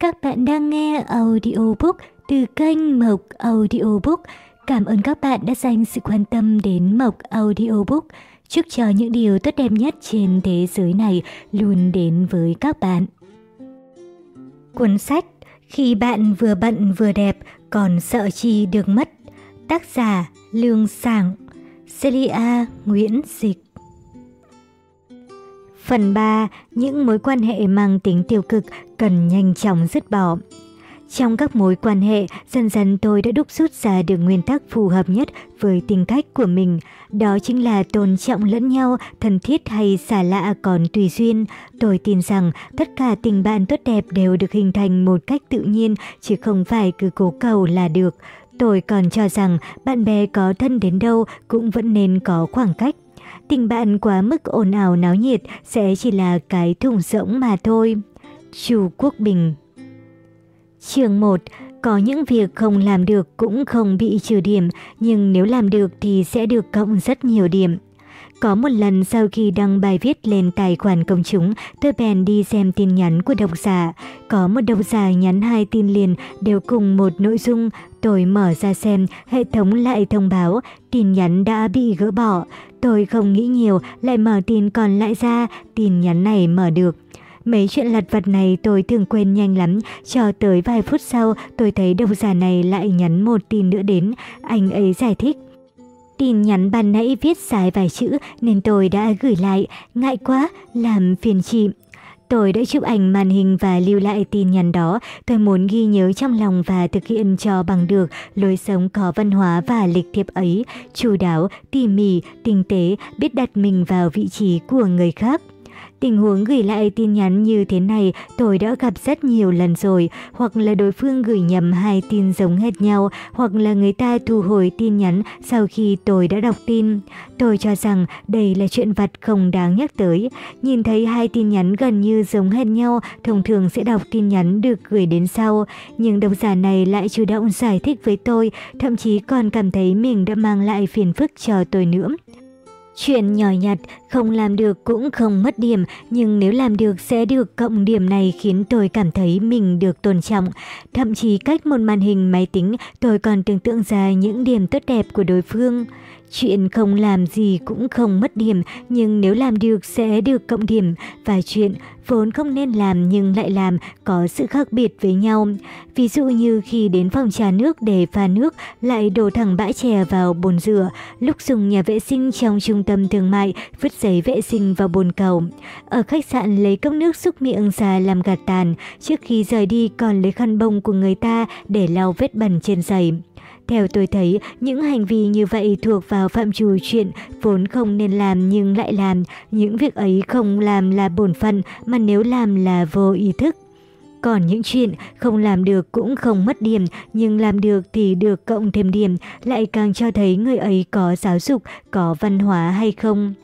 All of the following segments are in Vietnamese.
Các bạn đang nghe audiobook từ kênh Mộc Audiobook. Cảm ơn các bạn đã dành sự quan tâm đến Mộc Audiobook. Chúc cho những điều tốt đẹp nhất trên thế giới này luôn đến với các bạn. Cuốn sách Khi bạn vừa bận vừa đẹp còn sợ chi được mất. Tác giả Lương Sảng Celia Nguyễn Dịch Phần 3. Những mối quan hệ mang tính tiêu cực cần nhanh chóng dứt bỏ. Trong các mối quan hệ, dần dần tôi đã đúc rút ra được nguyên tắc phù hợp nhất với tính cách của mình. Đó chính là tôn trọng lẫn nhau, thân thiết hay xa lạ còn tùy duyên. Tôi tin rằng tất cả tình bạn tốt đẹp đều được hình thành một cách tự nhiên, chứ không phải cứ cố cầu là được. Tôi còn cho rằng bạn bè có thân đến đâu cũng vẫn nên có khoảng cách. Tình bạn quá mức ồn ào náo nhiệt sẽ chỉ là cái thùng rỗng mà thôi. Chu Quốc Bình Chương 1 Có những việc không làm được cũng không bị trừ điểm, nhưng nếu làm được thì sẽ được cộng rất nhiều điểm. Có một lần sau khi đăng bài viết lên tài khoản công chúng, tôi bèn đi xem tin nhắn của độc giả. Có một độc giả nhắn hai tin liền đều cùng một nội dung. Tôi mở ra xem, hệ thống lại thông báo, tin nhắn đã bị gỡ bỏ. Tôi không nghĩ nhiều, lại mở tin còn lại ra, tin nhắn này mở được. Mấy chuyện lặt vặt này tôi thường quên nhanh lắm, cho tới vài phút sau tôi thấy độc giả này lại nhắn một tin nữa đến, anh ấy giải thích. Tin nhắn ban nãy viết dài vài chữ nên tôi đã gửi lại, ngại quá, làm phiền chị. Tôi đã chụp ảnh màn hình và lưu lại tin nhắn đó. Tôi muốn ghi nhớ trong lòng và thực hiện cho bằng được lối sống có văn hóa và lịch thiệp ấy, chu đáo, tỉ mỉ, tinh tế, biết đặt mình vào vị trí của người khác. Tình huống gửi lại tin nhắn như thế này tôi đã gặp rất nhiều lần rồi, hoặc là đối phương gửi nhầm hai tin giống hệt nhau, hoặc là người ta thu hồi tin nhắn sau khi tôi đã đọc tin. Tôi cho rằng đây là chuyện vặt không đáng nhắc tới. Nhìn thấy hai tin nhắn gần như giống hệt nhau, thông thường sẽ đọc tin nhắn được gửi đến sau. Nhưng độc giả này lại chủ động giải thích với tôi, thậm chí còn cảm thấy mình đã mang lại phiền phức cho tôi nữa. Chuyện nhỏ nhặt, không làm được cũng không mất điểm, nhưng nếu làm được sẽ được cộng điểm này khiến tôi cảm thấy mình được tôn trọng. Thậm chí cách một màn hình máy tính, tôi còn tưởng tượng ra những điểm tốt đẹp của đối phương. Chuyện không làm gì cũng không mất điểm, nhưng nếu làm được sẽ được cộng điểm. Và chuyện vốn không nên làm nhưng lại làm có sự khác biệt với nhau. Ví dụ như khi đến phòng trà nước để pha nước lại đổ thẳng bãi chè vào bồn rửa, lúc dùng nhà vệ sinh trong trung tâm thương mại vứt giấy vệ sinh vào bồn cầu. Ở khách sạn lấy cốc nước xúc miệng ra làm gạt tàn, trước khi rời đi còn lấy khăn bông của người ta để lau vết bẩn trên giày. Theo tôi thấy, những hành vi như vậy thuộc vào phạm trù chuyện vốn không nên làm nhưng lại làm. Những việc ấy không làm là bổn phận mà nếu làm là vô ý thức. Còn những chuyện không làm được cũng không mất điểm, nhưng làm được thì được cộng thêm điểm, lại càng cho thấy người ấy có giáo dục, có văn hóa hay không.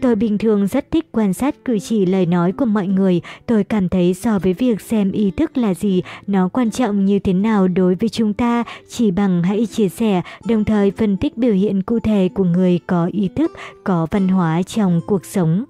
Tôi bình thường rất thích quan sát cử chỉ lời nói của mọi người. Tôi cảm thấy so với việc xem ý thức là gì, nó quan trọng như thế nào đối với chúng ta, chỉ bằng hãy chia sẻ, đồng thời phân tích biểu hiện cụ thể của người có ý thức, có văn hóa trong cuộc sống.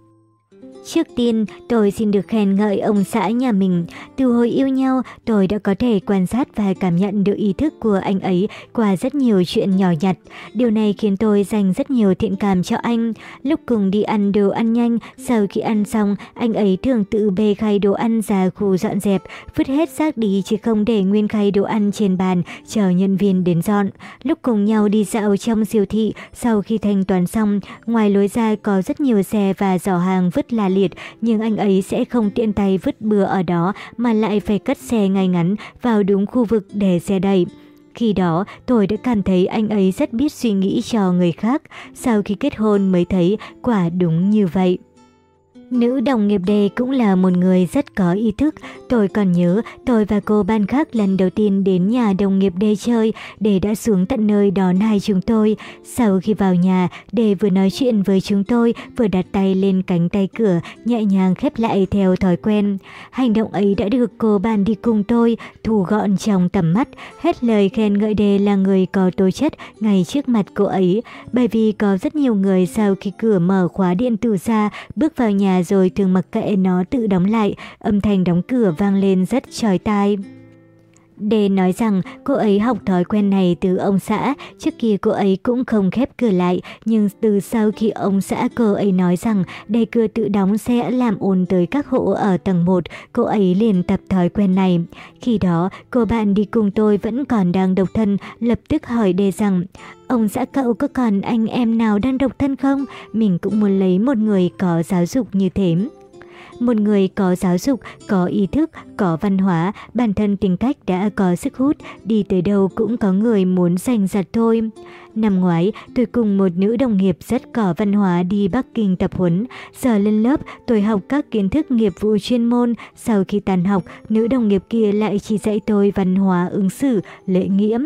Trước tiên, tôi xin được khen ngợi ông xã nhà mình. Từ hồi yêu nhau, tôi đã có thể quan sát và cảm nhận được ý thức của anh ấy qua rất nhiều chuyện nhỏ nhặt. Điều này khiến tôi dành rất nhiều thiện cảm cho anh. Lúc cùng đi ăn đồ ăn nhanh, sau khi ăn xong, anh ấy thường tự bê khay đồ ăn ra khu dọn dẹp, vứt hết rác đi chứ không để nguyên khay đồ ăn trên bàn, chờ nhân viên đến dọn. Lúc cùng nhau đi dạo trong siêu thị, sau khi thanh toán xong, ngoài lối ra có rất nhiều xe và giỏ hàng vứt là liệt, nhưng anh ấy sẽ không tiện tay vứt bừa ở đó mà lại phải cất xe ngay ngắn vào đúng khu vực để xe đẩy. Khi đó, tôi đã cảm thấy anh ấy rất biết suy nghĩ cho người khác, sau khi kết hôn mới thấy quả đúng như vậy. Nữ đồng nghiệp đề cũng là một người rất có ý thức. Tôi còn nhớ tôi và cô ban khác lần đầu tiên đến nhà đồng nghiệp đề chơi để đã xuống tận nơi đón hai chúng tôi. Sau khi vào nhà, đề vừa nói chuyện với chúng tôi vừa đặt tay lên cánh tay cửa nhẹ nhàng khép lại theo thói quen. Hành động ấy đã được cô ban đi cùng tôi thu gọn trong tầm mắt. Hết lời khen ngợi đề là người có tố chất ngay trước mặt cô ấy. Bởi vì có rất nhiều người sau khi cửa mở khóa điện tử ra bước vào nhà rồi thường mặc kệ nó tự đóng lại, âm thanh đóng cửa vang lên rất chói tai. Đê nói rằng cô ấy học thói quen này từ ông xã, trước kia cô ấy cũng không khép cửa lại, nhưng từ sau khi ông xã cô ấy nói rằng đề cửa tự đóng sẽ làm ồn tới các hộ ở tầng 1, cô ấy liền tập thói quen này. Khi đó, cô bạn đi cùng tôi vẫn còn đang độc thân, lập tức hỏi đề rằng Ông xã cậu có còn anh em nào đang độc thân không? Mình cũng muốn lấy một người có giáo dục như thế. Một người có giáo dục, có ý thức, có văn hóa, bản thân tính cách đã có sức hút, đi tới đâu cũng có người muốn giành giật thôi. Năm ngoái, tôi cùng một nữ đồng nghiệp rất có văn hóa đi Bắc Kinh tập huấn. Giờ lên lớp, tôi học các kiến thức nghiệp vụ chuyên môn. Sau khi tàn học, nữ đồng nghiệp kia lại chỉ dạy tôi văn hóa ứng xử, lễ nghĩa.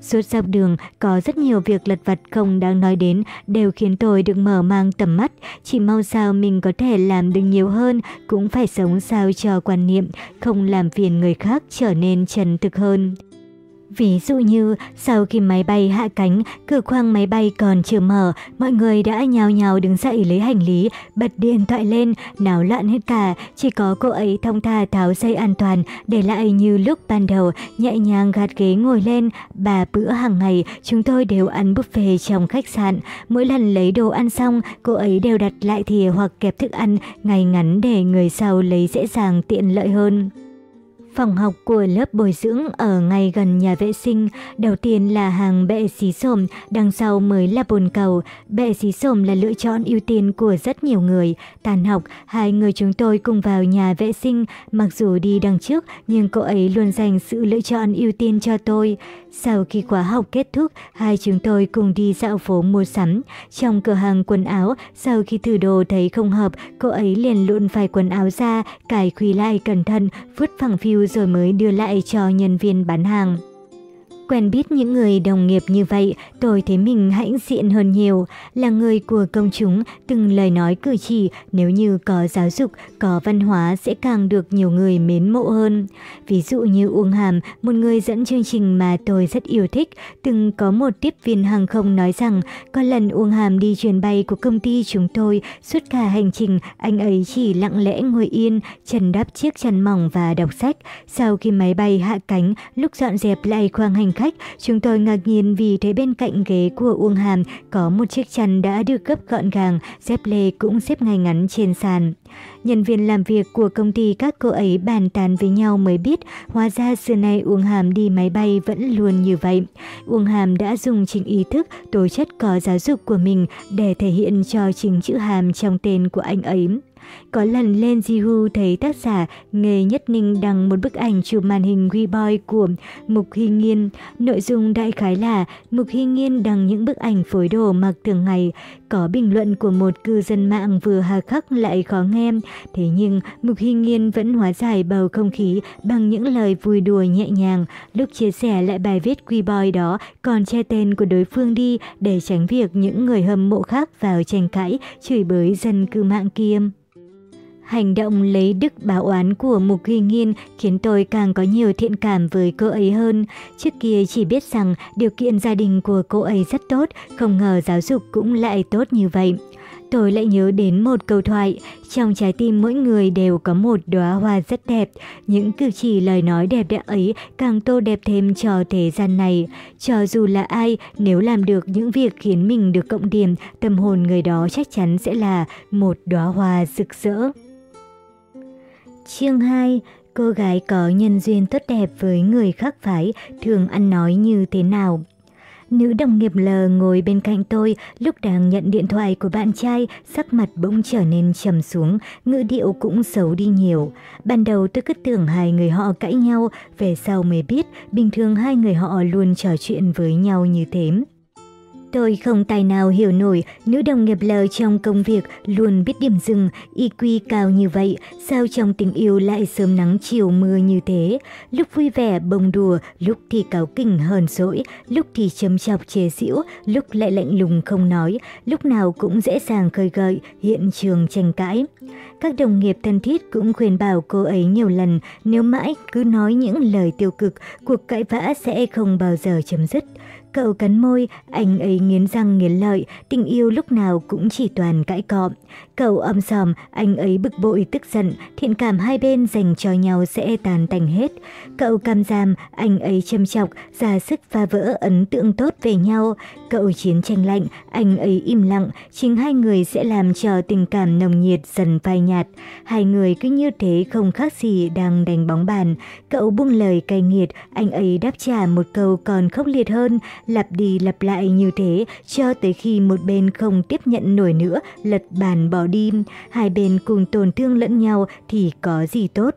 Suốt dọc đường, có rất nhiều việc lật vặt không đáng nói đến đều khiến tôi được mở mang tầm mắt. Chỉ mong sao mình có thể làm được nhiều hơn, cũng phải sống sao cho quan niệm, không làm phiền người khác trở nên trần thực hơn. Ví dụ như, sau khi máy bay hạ cánh, cửa khoang máy bay còn chưa mở, mọi người đã nhào nhào đứng dậy lấy hành lý, bật điện thoại lên, náo loạn hết cả. Chỉ có cô ấy thông thả tháo dây an toàn, để lại như lúc ban đầu, nhẹ nhàng gạt ghế ngồi lên. Bà bữa hàng ngày, chúng tôi đều ăn buffet trong khách sạn. Mỗi lần lấy đồ ăn xong, cô ấy đều đặt lại thìa hoặc kẹp thức ăn ngay ngắn để người sau lấy dễ dàng tiện lợi hơn. Phòng học của lớp bồi dưỡng ở ngay gần nhà vệ sinh, đầu tiên là hàng bệ xí xồm, đằng sau mới là bồn cầu. Bệ xí xồm là lựa chọn ưu tiên của rất nhiều người. Tàn học, hai người chúng tôi cùng vào nhà vệ sinh, mặc dù đi đằng trước nhưng cô ấy luôn dành sự lựa chọn ưu tiên cho tôi. Sau khi khóa học kết thúc, hai chúng tôi cùng đi dạo phố mua sắm. Trong cửa hàng quần áo, sau khi thử đồ thấy không hợp, cô ấy liền luôn phải quần áo ra, cài khuy lại cẩn thận, vứt phẳng phiu rồi mới đưa lại cho nhân viên bán hàng. Quen biết những người đồng nghiệp như vậy, tôi thấy mình hãnh diện hơn nhiều. Là người của công chúng, từng lời nói cử chỉ nếu như có giáo dục, có văn hóa sẽ càng được nhiều người mến mộ hơn. Ví dụ như Uông Hàm, một người dẫn chương trình mà tôi rất yêu thích, từng có một tiếp viên hàng không nói rằng có lần Uông Hàm đi chuyến bay của công ty chúng tôi, suốt cả hành trình anh ấy chỉ lặng lẽ ngồi yên, chân đắp chiếc chăn mỏng và đọc sách. Sau khi máy bay hạ cánh, lúc dọn dẹp lại khoang hành khách, chúng tôi ngạc nhiên vì thấy bên cạnh ghế của Uông Hàm có một chiếc chăn đã được gấp gọn gàng, dép lê cũng xếp ngay ngắn trên sàn. Nhân viên làm việc của công ty các cô ấy bàn tán với nhau mới biết hóa ra xưa nay Uông Hàm đi máy bay vẫn luôn như vậy. Uông Hàm đã dùng chính ý thức, tố chất có giáo dục của mình để thể hiện cho chính chữ Hàm trong tên của anh ấy. Có lần lên Jihu thấy tác giả Nghề Nhất Ninh đăng một bức ảnh chụp màn hình Boy của Mục Hy Nghiên. Nội dung đại khái là Mục Hy Nghiên đăng những bức ảnh phối đồ mặc thường ngày. Có bình luận của một cư dân mạng vừa hà khắc lại khó nghe. Thế nhưng Mục Hy Nghiên vẫn hóa giải bầu không khí bằng những lời vui đùa nhẹ nhàng. Lúc chia sẻ lại bài viết Boy đó còn che tên của đối phương đi để tránh việc những người hâm mộ khác vào tranh cãi, chửi bới dân cư mạng kia. Hành động lấy đức báo oán của Mục Huy Nghiên khiến tôi càng có nhiều thiện cảm với cô ấy hơn. Trước kia chỉ biết rằng điều kiện gia đình của cô ấy rất tốt, không ngờ giáo dục cũng lại tốt như vậy. Tôi lại nhớ đến một câu thoại, trong trái tim mỗi người đều có một đóa hoa rất đẹp. Những cử chỉ lời nói đẹp đẽ ấy càng tô đẹp thêm cho thế gian này. Cho dù là ai, nếu làm được những việc khiến mình được cộng điểm, tâm hồn người đó chắc chắn sẽ là một đóa hoa rực rỡ. Chương 2 Cô gái có nhân duyên tốt đẹp với người khác phái thường ăn nói như thế nào? Nữ đồng nghiệp L ngồi bên cạnh tôi lúc đang nhận điện thoại của bạn trai, sắc mặt bỗng trở nên trầm xuống, ngữ điệu cũng xấu đi nhiều. Ban đầu tôi cứ tưởng hai người họ cãi nhau, về sau mới biết bình thường hai người họ luôn trò chuyện với nhau như thế. Tôi không tài nào hiểu nổi nữ đồng nghiệp lờ trong công việc luôn biết điểm dừng, IQ cao như vậy, sao trong tình yêu lại sớm nắng chiều mưa như thế. Lúc vui vẻ bông đùa, lúc thì cáo kỉnh hờn dỗi, lúc thì châm chọc chế giễu, lúc lại lạnh lùng không nói, lúc nào cũng dễ dàng khơi gợi, hiện trường tranh cãi. Các đồng nghiệp thân thiết cũng khuyên bảo cô ấy nhiều lần nếu mãi cứ nói những lời tiêu cực, cuộc cãi vã sẽ không bao giờ chấm dứt. Cậu cắn môi, anh ấy nghiến răng nghiến lợi, tình yêu lúc nào cũng chỉ toàn cãi cọ. Cậu âm sòm, anh ấy bực bội tức giận, thiện cảm hai bên dành cho nhau sẽ tàn tành hết. Cậu cam giam, anh ấy châm chọc, ra sức phá vỡ ấn tượng tốt về nhau. Cậu chiến tranh lạnh, anh ấy im lặng, chính hai người sẽ làm cho tình cảm nồng nhiệt dần phai nhạt. Hai người cứ như thế không khác gì đang đánh bóng bàn. Cậu buông lời cay nghiệt, anh ấy đáp trả một câu còn khốc liệt hơn, lặp đi lặp lại như thế cho tới khi một bên không tiếp nhận nổi nữa, lật bàn bỏ đi. Hai bên cùng tổn thương lẫn nhau thì có gì tốt.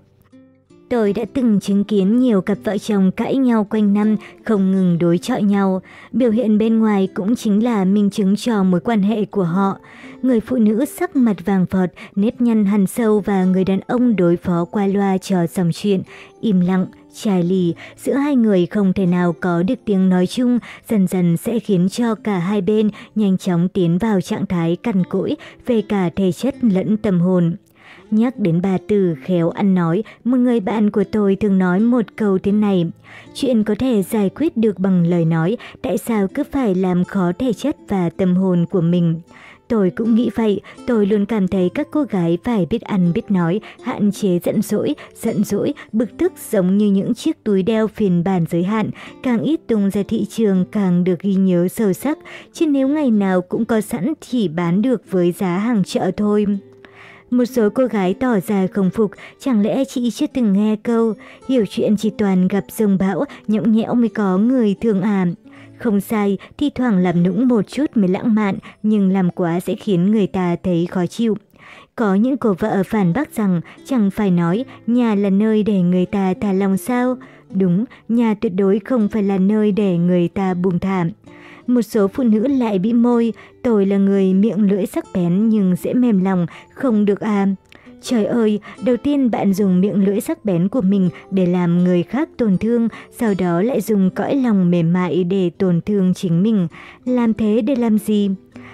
Tôi đã từng chứng kiến nhiều cặp vợ chồng cãi nhau quanh năm, không ngừng đối chọi nhau. Biểu hiện bên ngoài cũng chính là minh chứng cho mối quan hệ của họ. Người phụ nữ sắc mặt vàng phọt, nếp nhăn hằn sâu và người đàn ông đối phó qua loa cho dòng chuyện, im lặng, chai lì, giữa hai người không thể nào có được tiếng nói chung, dần dần sẽ khiến cho cả hai bên nhanh chóng tiến vào trạng thái cằn cỗi về cả thể chất lẫn tâm hồn. Nhắc đến bà từ khéo ăn nói, một người bạn của tôi thường nói một câu thế này. Chuyện có thể giải quyết được bằng lời nói, tại sao cứ phải làm khó thể chất và tâm hồn của mình? Tôi cũng nghĩ vậy, tôi luôn cảm thấy các cô gái phải biết ăn biết nói, hạn chế giận dỗi, giận dỗi, bực tức giống như những chiếc túi đeo phiên bản giới hạn, càng ít tung ra thị trường càng được ghi nhớ sâu sắc, chứ nếu ngày nào cũng có sẵn thì bán được với giá hàng chợ thôi. Một số cô gái tỏ ra không phục, chẳng lẽ chị chưa từng nghe câu, hiểu chuyện chỉ toàn gặp rồng bão, nhõng nhẽo mới có người thường à. Không sai, thi thoảng làm nũng một chút mới lãng mạn, nhưng làm quá sẽ khiến người ta thấy khó chịu. Có những cô vợ phản bác rằng chẳng phải nói nhà là nơi để người ta thả lòng sao. Đúng, nhà tuyệt đối không phải là nơi để người ta buông thảm. Một số phụ nữ lại bị môi, tôi là người miệng lưỡi sắc bén nhưng dễ mềm lòng, không được à. Trời ơi, đầu tiên bạn dùng miệng lưỡi sắc bén của mình để làm người khác tổn thương, sau đó lại dùng cõi lòng mềm mại để tổn thương chính mình. Làm thế để làm gì?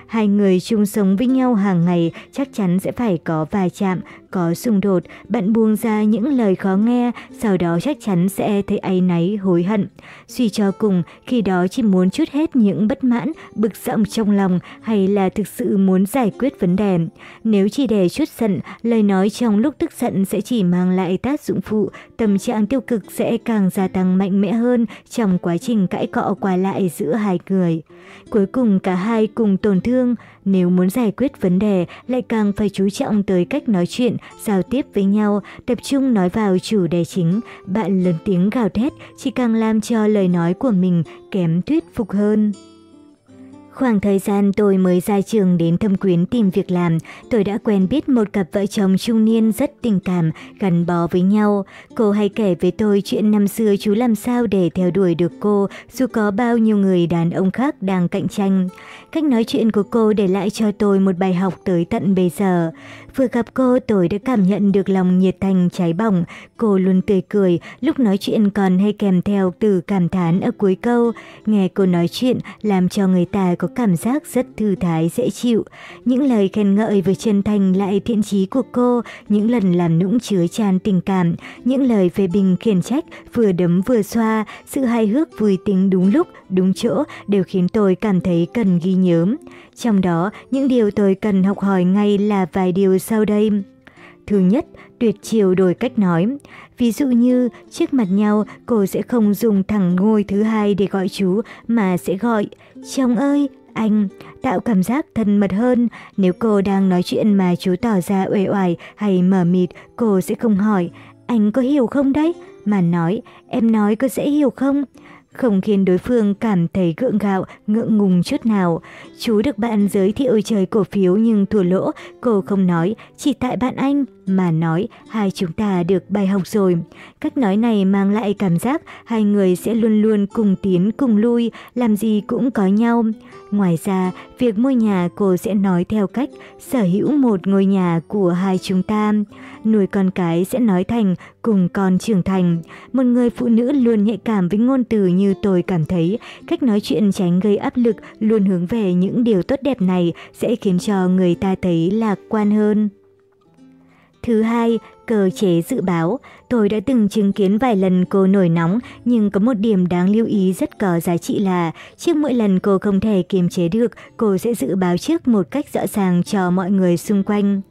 Hai người chung sống với nhau hàng ngày chắc chắn sẽ phải có va chạm, có xung đột, bạn buông ra những lời khó nghe, sau đó chắc chắn sẽ thấy áy náy, hối hận. Suy cho cùng, khi đó chỉ muốn chút hết những bất mãn, bực dọc trong lòng hay là thực sự muốn giải quyết vấn đề. Nếu chỉ để chút giận, lời nói trong lúc tức giận sẽ chỉ mang lại tác dụng phụ, tâm trạng tiêu cực sẽ càng gia tăng mạnh mẽ hơn trong quá trình cãi cọ qua lại giữa hai người. Cuối cùng cả hai cùng tổn thương, nếu muốn giải quyết vấn đề lại càng phải chú trọng tới cách nói chuyện, giao tiếp với nhau, tập trung nói vào chủ đề chính. Bạn lớn tiếng gào thét chỉ càng làm cho lời nói của mình kém thuyết phục hơn. Khoảng thời gian tôi mới ra trường đến thâm quyến tìm việc làm, tôi đã quen biết một cặp vợ chồng trung niên rất tình cảm, gắn bó với nhau. Cô hay kể với tôi chuyện năm xưa chú làm sao để theo đuổi được cô, dù có bao nhiêu người đàn ông khác đang cạnh tranh. Cách nói chuyện của cô để lại cho tôi một bài học tới tận bây giờ. Vừa gặp cô tôi đã cảm nhận được lòng nhiệt thành cháy bỏng. Cô luôn tươi cười, lúc nói chuyện còn hay kèm theo từ cảm thán ở cuối câu. Nghe cô nói chuyện làm cho người ta có cảm giác rất thư thái dễ chịu. Những lời khen ngợi với chân thành lại thiện chí của cô, những lần làm nũng chứa tràn tình cảm, những lời phê bình khiển trách vừa đấm vừa xoa, sự hài hước vui tính đúng lúc, đúng chỗ đều khiến tôi cảm thấy cần ghi nhớ. Trong đó, những điều tôi cần học hỏi ngay là vài điều sau đây. Thứ nhất, tuyệt chiều đổi cách nói. Ví dụ như, trước mặt nhau, cô sẽ không dùng thẳng ngôi thứ hai để gọi chú, mà sẽ gọi, chồng ơi, anh, tạo cảm giác thân mật hơn. Nếu cô đang nói chuyện mà chú tỏ ra uể oải hay mờ mịt, cô sẽ không hỏi, anh có hiểu không đấy? Mà nói, em nói có dễ hiểu không? không không khiến đối phương cảm thấy gượng gạo, ngượng ngùng chút nào. Chú được bạn giới thiệu chơi cổ phiếu nhưng thua lỗ, cô không nói, chỉ tại bạn anh mà nói hai chúng ta được bài học rồi. Cách nói này mang lại cảm giác hai người sẽ luôn luôn cùng tiến cùng lui, làm gì cũng có nhau. Ngoài ra, việc mua nhà cô sẽ nói theo cách sở hữu một ngôi nhà của hai chúng ta. Nuôi con cái sẽ nói thành cùng con trưởng thành. Một người phụ nữ luôn nhạy cảm với ngôn từ như tôi cảm thấy, cách nói chuyện tránh gây áp lực, luôn hướng về những điều tốt đẹp này sẽ khiến cho người ta thấy lạc quan hơn. Thứ hai, cơ chế dự báo. Tôi đã từng chứng kiến vài lần cô nổi nóng, nhưng có một điểm đáng lưu ý rất có giá trị là trước mỗi lần cô không thể kiềm chế được, cô sẽ dự báo trước một cách rõ ràng cho mọi người xung quanh.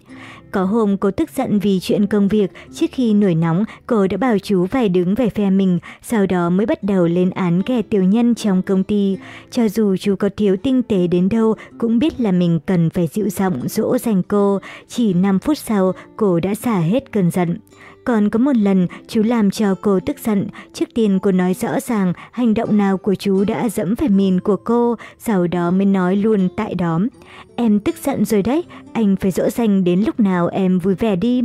Có hôm cô tức giận vì chuyện công việc, trước khi nổi nóng, cô đã bảo chú phải đứng về phe mình, sau đó mới bắt đầu lên án kẻ tiểu nhân trong công ty. Cho dù chú có thiếu tinh tế đến đâu, cũng biết là mình cần phải dịu giọng dỗ dành cô. Chỉ 5 phút sau, cô đã xả hết cơn giận. Còn có một lần chú làm cho cô tức giận, trước tiên cô nói rõ ràng hành động nào của chú đã dẫm phải mìn của cô, sau đó mới nói luôn tại đó. Em tức giận rồi đấy, anh phải dỗ dành đến lúc nào em vui vẻ đi.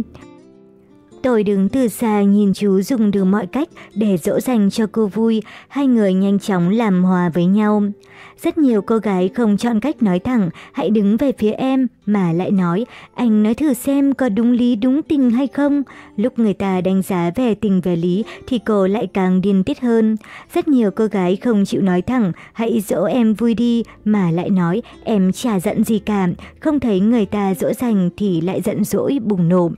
Tôi đứng từ xa nhìn chú dùng được mọi cách để dỗ dành cho cô vui, hai người nhanh chóng làm hòa với nhau. Rất nhiều cô gái không chọn cách nói thẳng, hãy đứng về phía em, mà lại nói, anh nói thử xem có đúng lý đúng tình hay không. Lúc người ta đánh giá về tình về lý thì cô lại càng điên tiết hơn. Rất nhiều cô gái không chịu nói thẳng, hãy dỗ em vui đi, mà lại nói, em chả giận gì cả, không thấy người ta dỗ dành thì lại giận dỗi bùng nổ.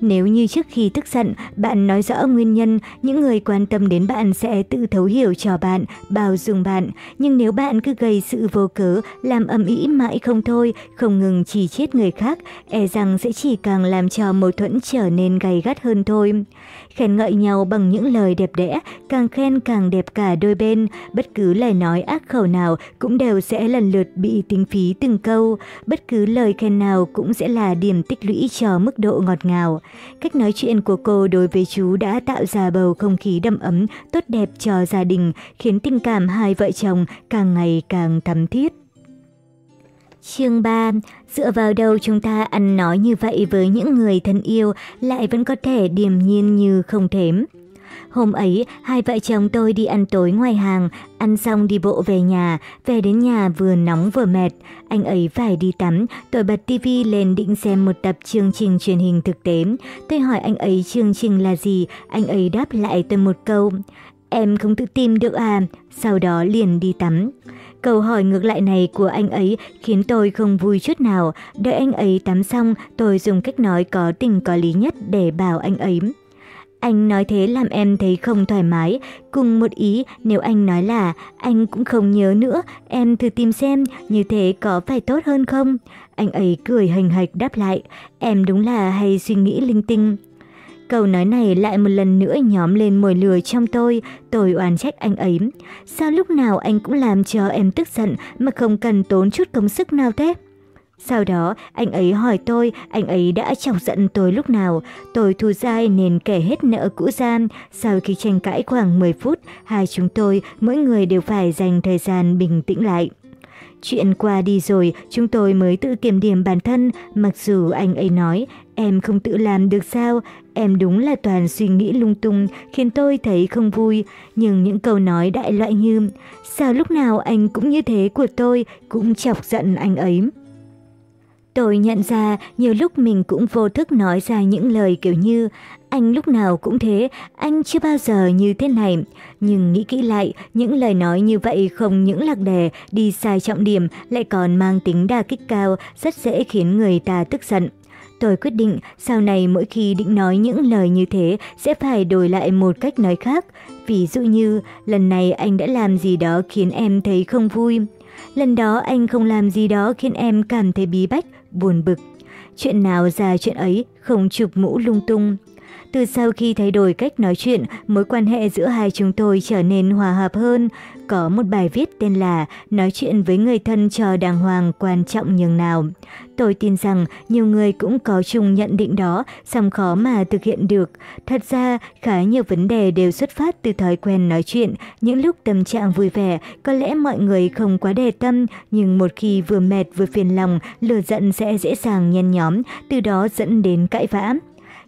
Nếu như trước khi tức giận, bạn nói rõ nguyên nhân, những người quan tâm đến bạn sẽ tự thấu hiểu cho bạn, bao dung bạn. Nhưng nếu bạn cứ gây sự vô cớ, làm ầm ĩ mãi không thôi, không ngừng chỉ chết người khác, e rằng sẽ chỉ càng làm cho mâu thuẫn trở nên gay gắt hơn thôi. Khen ngợi nhau bằng những lời đẹp đẽ, càng khen càng đẹp cả đôi bên, bất cứ lời nói ác khẩu nào cũng đều sẽ lần lượt bị tính phí từng câu, bất cứ lời khen nào cũng sẽ là điểm tích lũy cho mức độ ngọt ngào. Cách nói chuyện của cô đối với chú đã tạo ra bầu không khí đầm ấm, tốt đẹp cho gia đình, khiến tình cảm hai vợ chồng càng ngày càng thắm thiết. Chương 3. Dựa vào đâu chúng ta ăn nói như vậy với những người thân yêu lại vẫn có thể điềm nhiên như không thếm. Hôm ấy, hai vợ chồng tôi đi ăn tối ngoài hàng, ăn xong đi bộ về nhà, về đến nhà vừa nóng vừa mệt. Anh ấy phải đi tắm, tôi bật tivi lên định xem một tập chương trình truyền hình thực tế. Tôi hỏi anh ấy chương trình là gì, anh ấy đáp lại tôi một câu. Em không tự tìm được à, sau đó liền đi tắm. Câu hỏi ngược lại này của anh ấy khiến tôi không vui chút nào. Đợi anh ấy tắm xong, tôi dùng cách nói có tình có lý nhất để bảo anh ấy. Anh nói thế làm em thấy không thoải mái. Cùng một ý, nếu anh nói là anh cũng không nhớ nữa, em thử tìm xem như thế có phải tốt hơn không? Anh ấy cười hành hạch đáp lại, em đúng là hay suy nghĩ linh tinh. Câu nói này lại một lần nữa nhóm lên mồi lừa trong tôi, tôi oan trách anh ấy. Sao lúc nào anh cũng làm cho em tức giận mà không cần tốn chút công sức nào thế? Sau đó, anh ấy hỏi tôi anh ấy đã chọc giận tôi lúc nào. Tôi thu dai nên kể hết nợ cũ gian. Sau khi tranh cãi khoảng 10 phút, hai chúng tôi, mỗi người đều phải dành thời gian bình tĩnh lại. Chuyện qua đi rồi, chúng tôi mới tự kiểm điểm bản thân, mặc dù anh ấy nói, em không tự làm được sao, em đúng là toàn suy nghĩ lung tung, khiến tôi thấy không vui. Nhưng những câu nói đại loại như, sao lúc nào anh cũng như thế của tôi, cũng chọc giận anh ấy. Tôi nhận ra nhiều lúc mình cũng vô thức nói ra những lời kiểu như anh lúc nào cũng thế, anh chưa bao giờ như thế này. Nhưng nghĩ kỹ lại, những lời nói như vậy không những lạc đề, đi sai trọng điểm lại còn mang tính đa kích cao, rất dễ khiến người ta tức giận. Tôi quyết định sau này mỗi khi định nói những lời như thế sẽ phải đổi lại một cách nói khác. Ví dụ như lần này anh đã làm gì đó khiến em thấy không vui. Lần đó anh không làm gì đó khiến em cảm thấy bí bách, buồn bực. Chuyện nào ra chuyện ấy, không chụp mũ lung tung. Từ sau khi thay đổi cách nói chuyện, mối quan hệ giữa hai chúng tôi trở nên hòa hợp hơn. Có một bài viết tên là Nói chuyện với người thân cho đàng hoàng quan trọng nhường nào. Tôi tin rằng nhiều người cũng có chung nhận định đó, song khó mà thực hiện được. Thật ra, khá nhiều vấn đề đều xuất phát từ thói quen nói chuyện. Những lúc tâm trạng vui vẻ, có lẽ mọi người không quá đề tâm, nhưng một khi vừa mệt vừa phiền lòng, lửa giận sẽ dễ dàng nhen nhóm, từ đó dẫn đến cãi vã.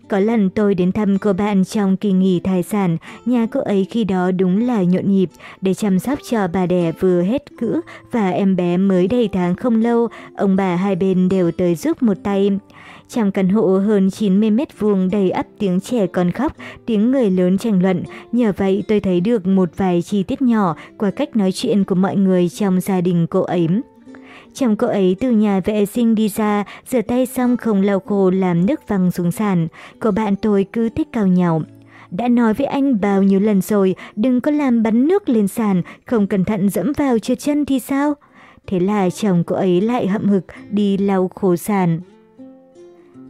Có lần tôi đến thăm cô bạn trong kỳ nghỉ thai sản, nhà cô ấy khi đó đúng là nhộn nhịp để chăm sóc cho bà đẻ vừa hết cữ và em bé mới đầy tháng không lâu, ông bà hai bên đều tới giúp một tay. Trong căn hộ hơn 90 mét vuông đầy ắp tiếng trẻ con khóc, tiếng người lớn tranh luận. Nhờ vậy tôi thấy được một vài chi tiết nhỏ qua cách nói chuyện của mọi người trong gia đình cô ấy. Chồng cô ấy từ nhà vệ sinh đi ra, rửa tay xong không lau khô làm nước văng xuống sàn. Cô bạn tôi cứ thích cao nhau. Đã nói với anh bao nhiêu lần rồi, đừng có làm bắn nước lên sàn, không cẩn thận dẫm vào trượt chân thì sao? Thế là chồng cô ấy lại hậm hực đi lau khô sàn.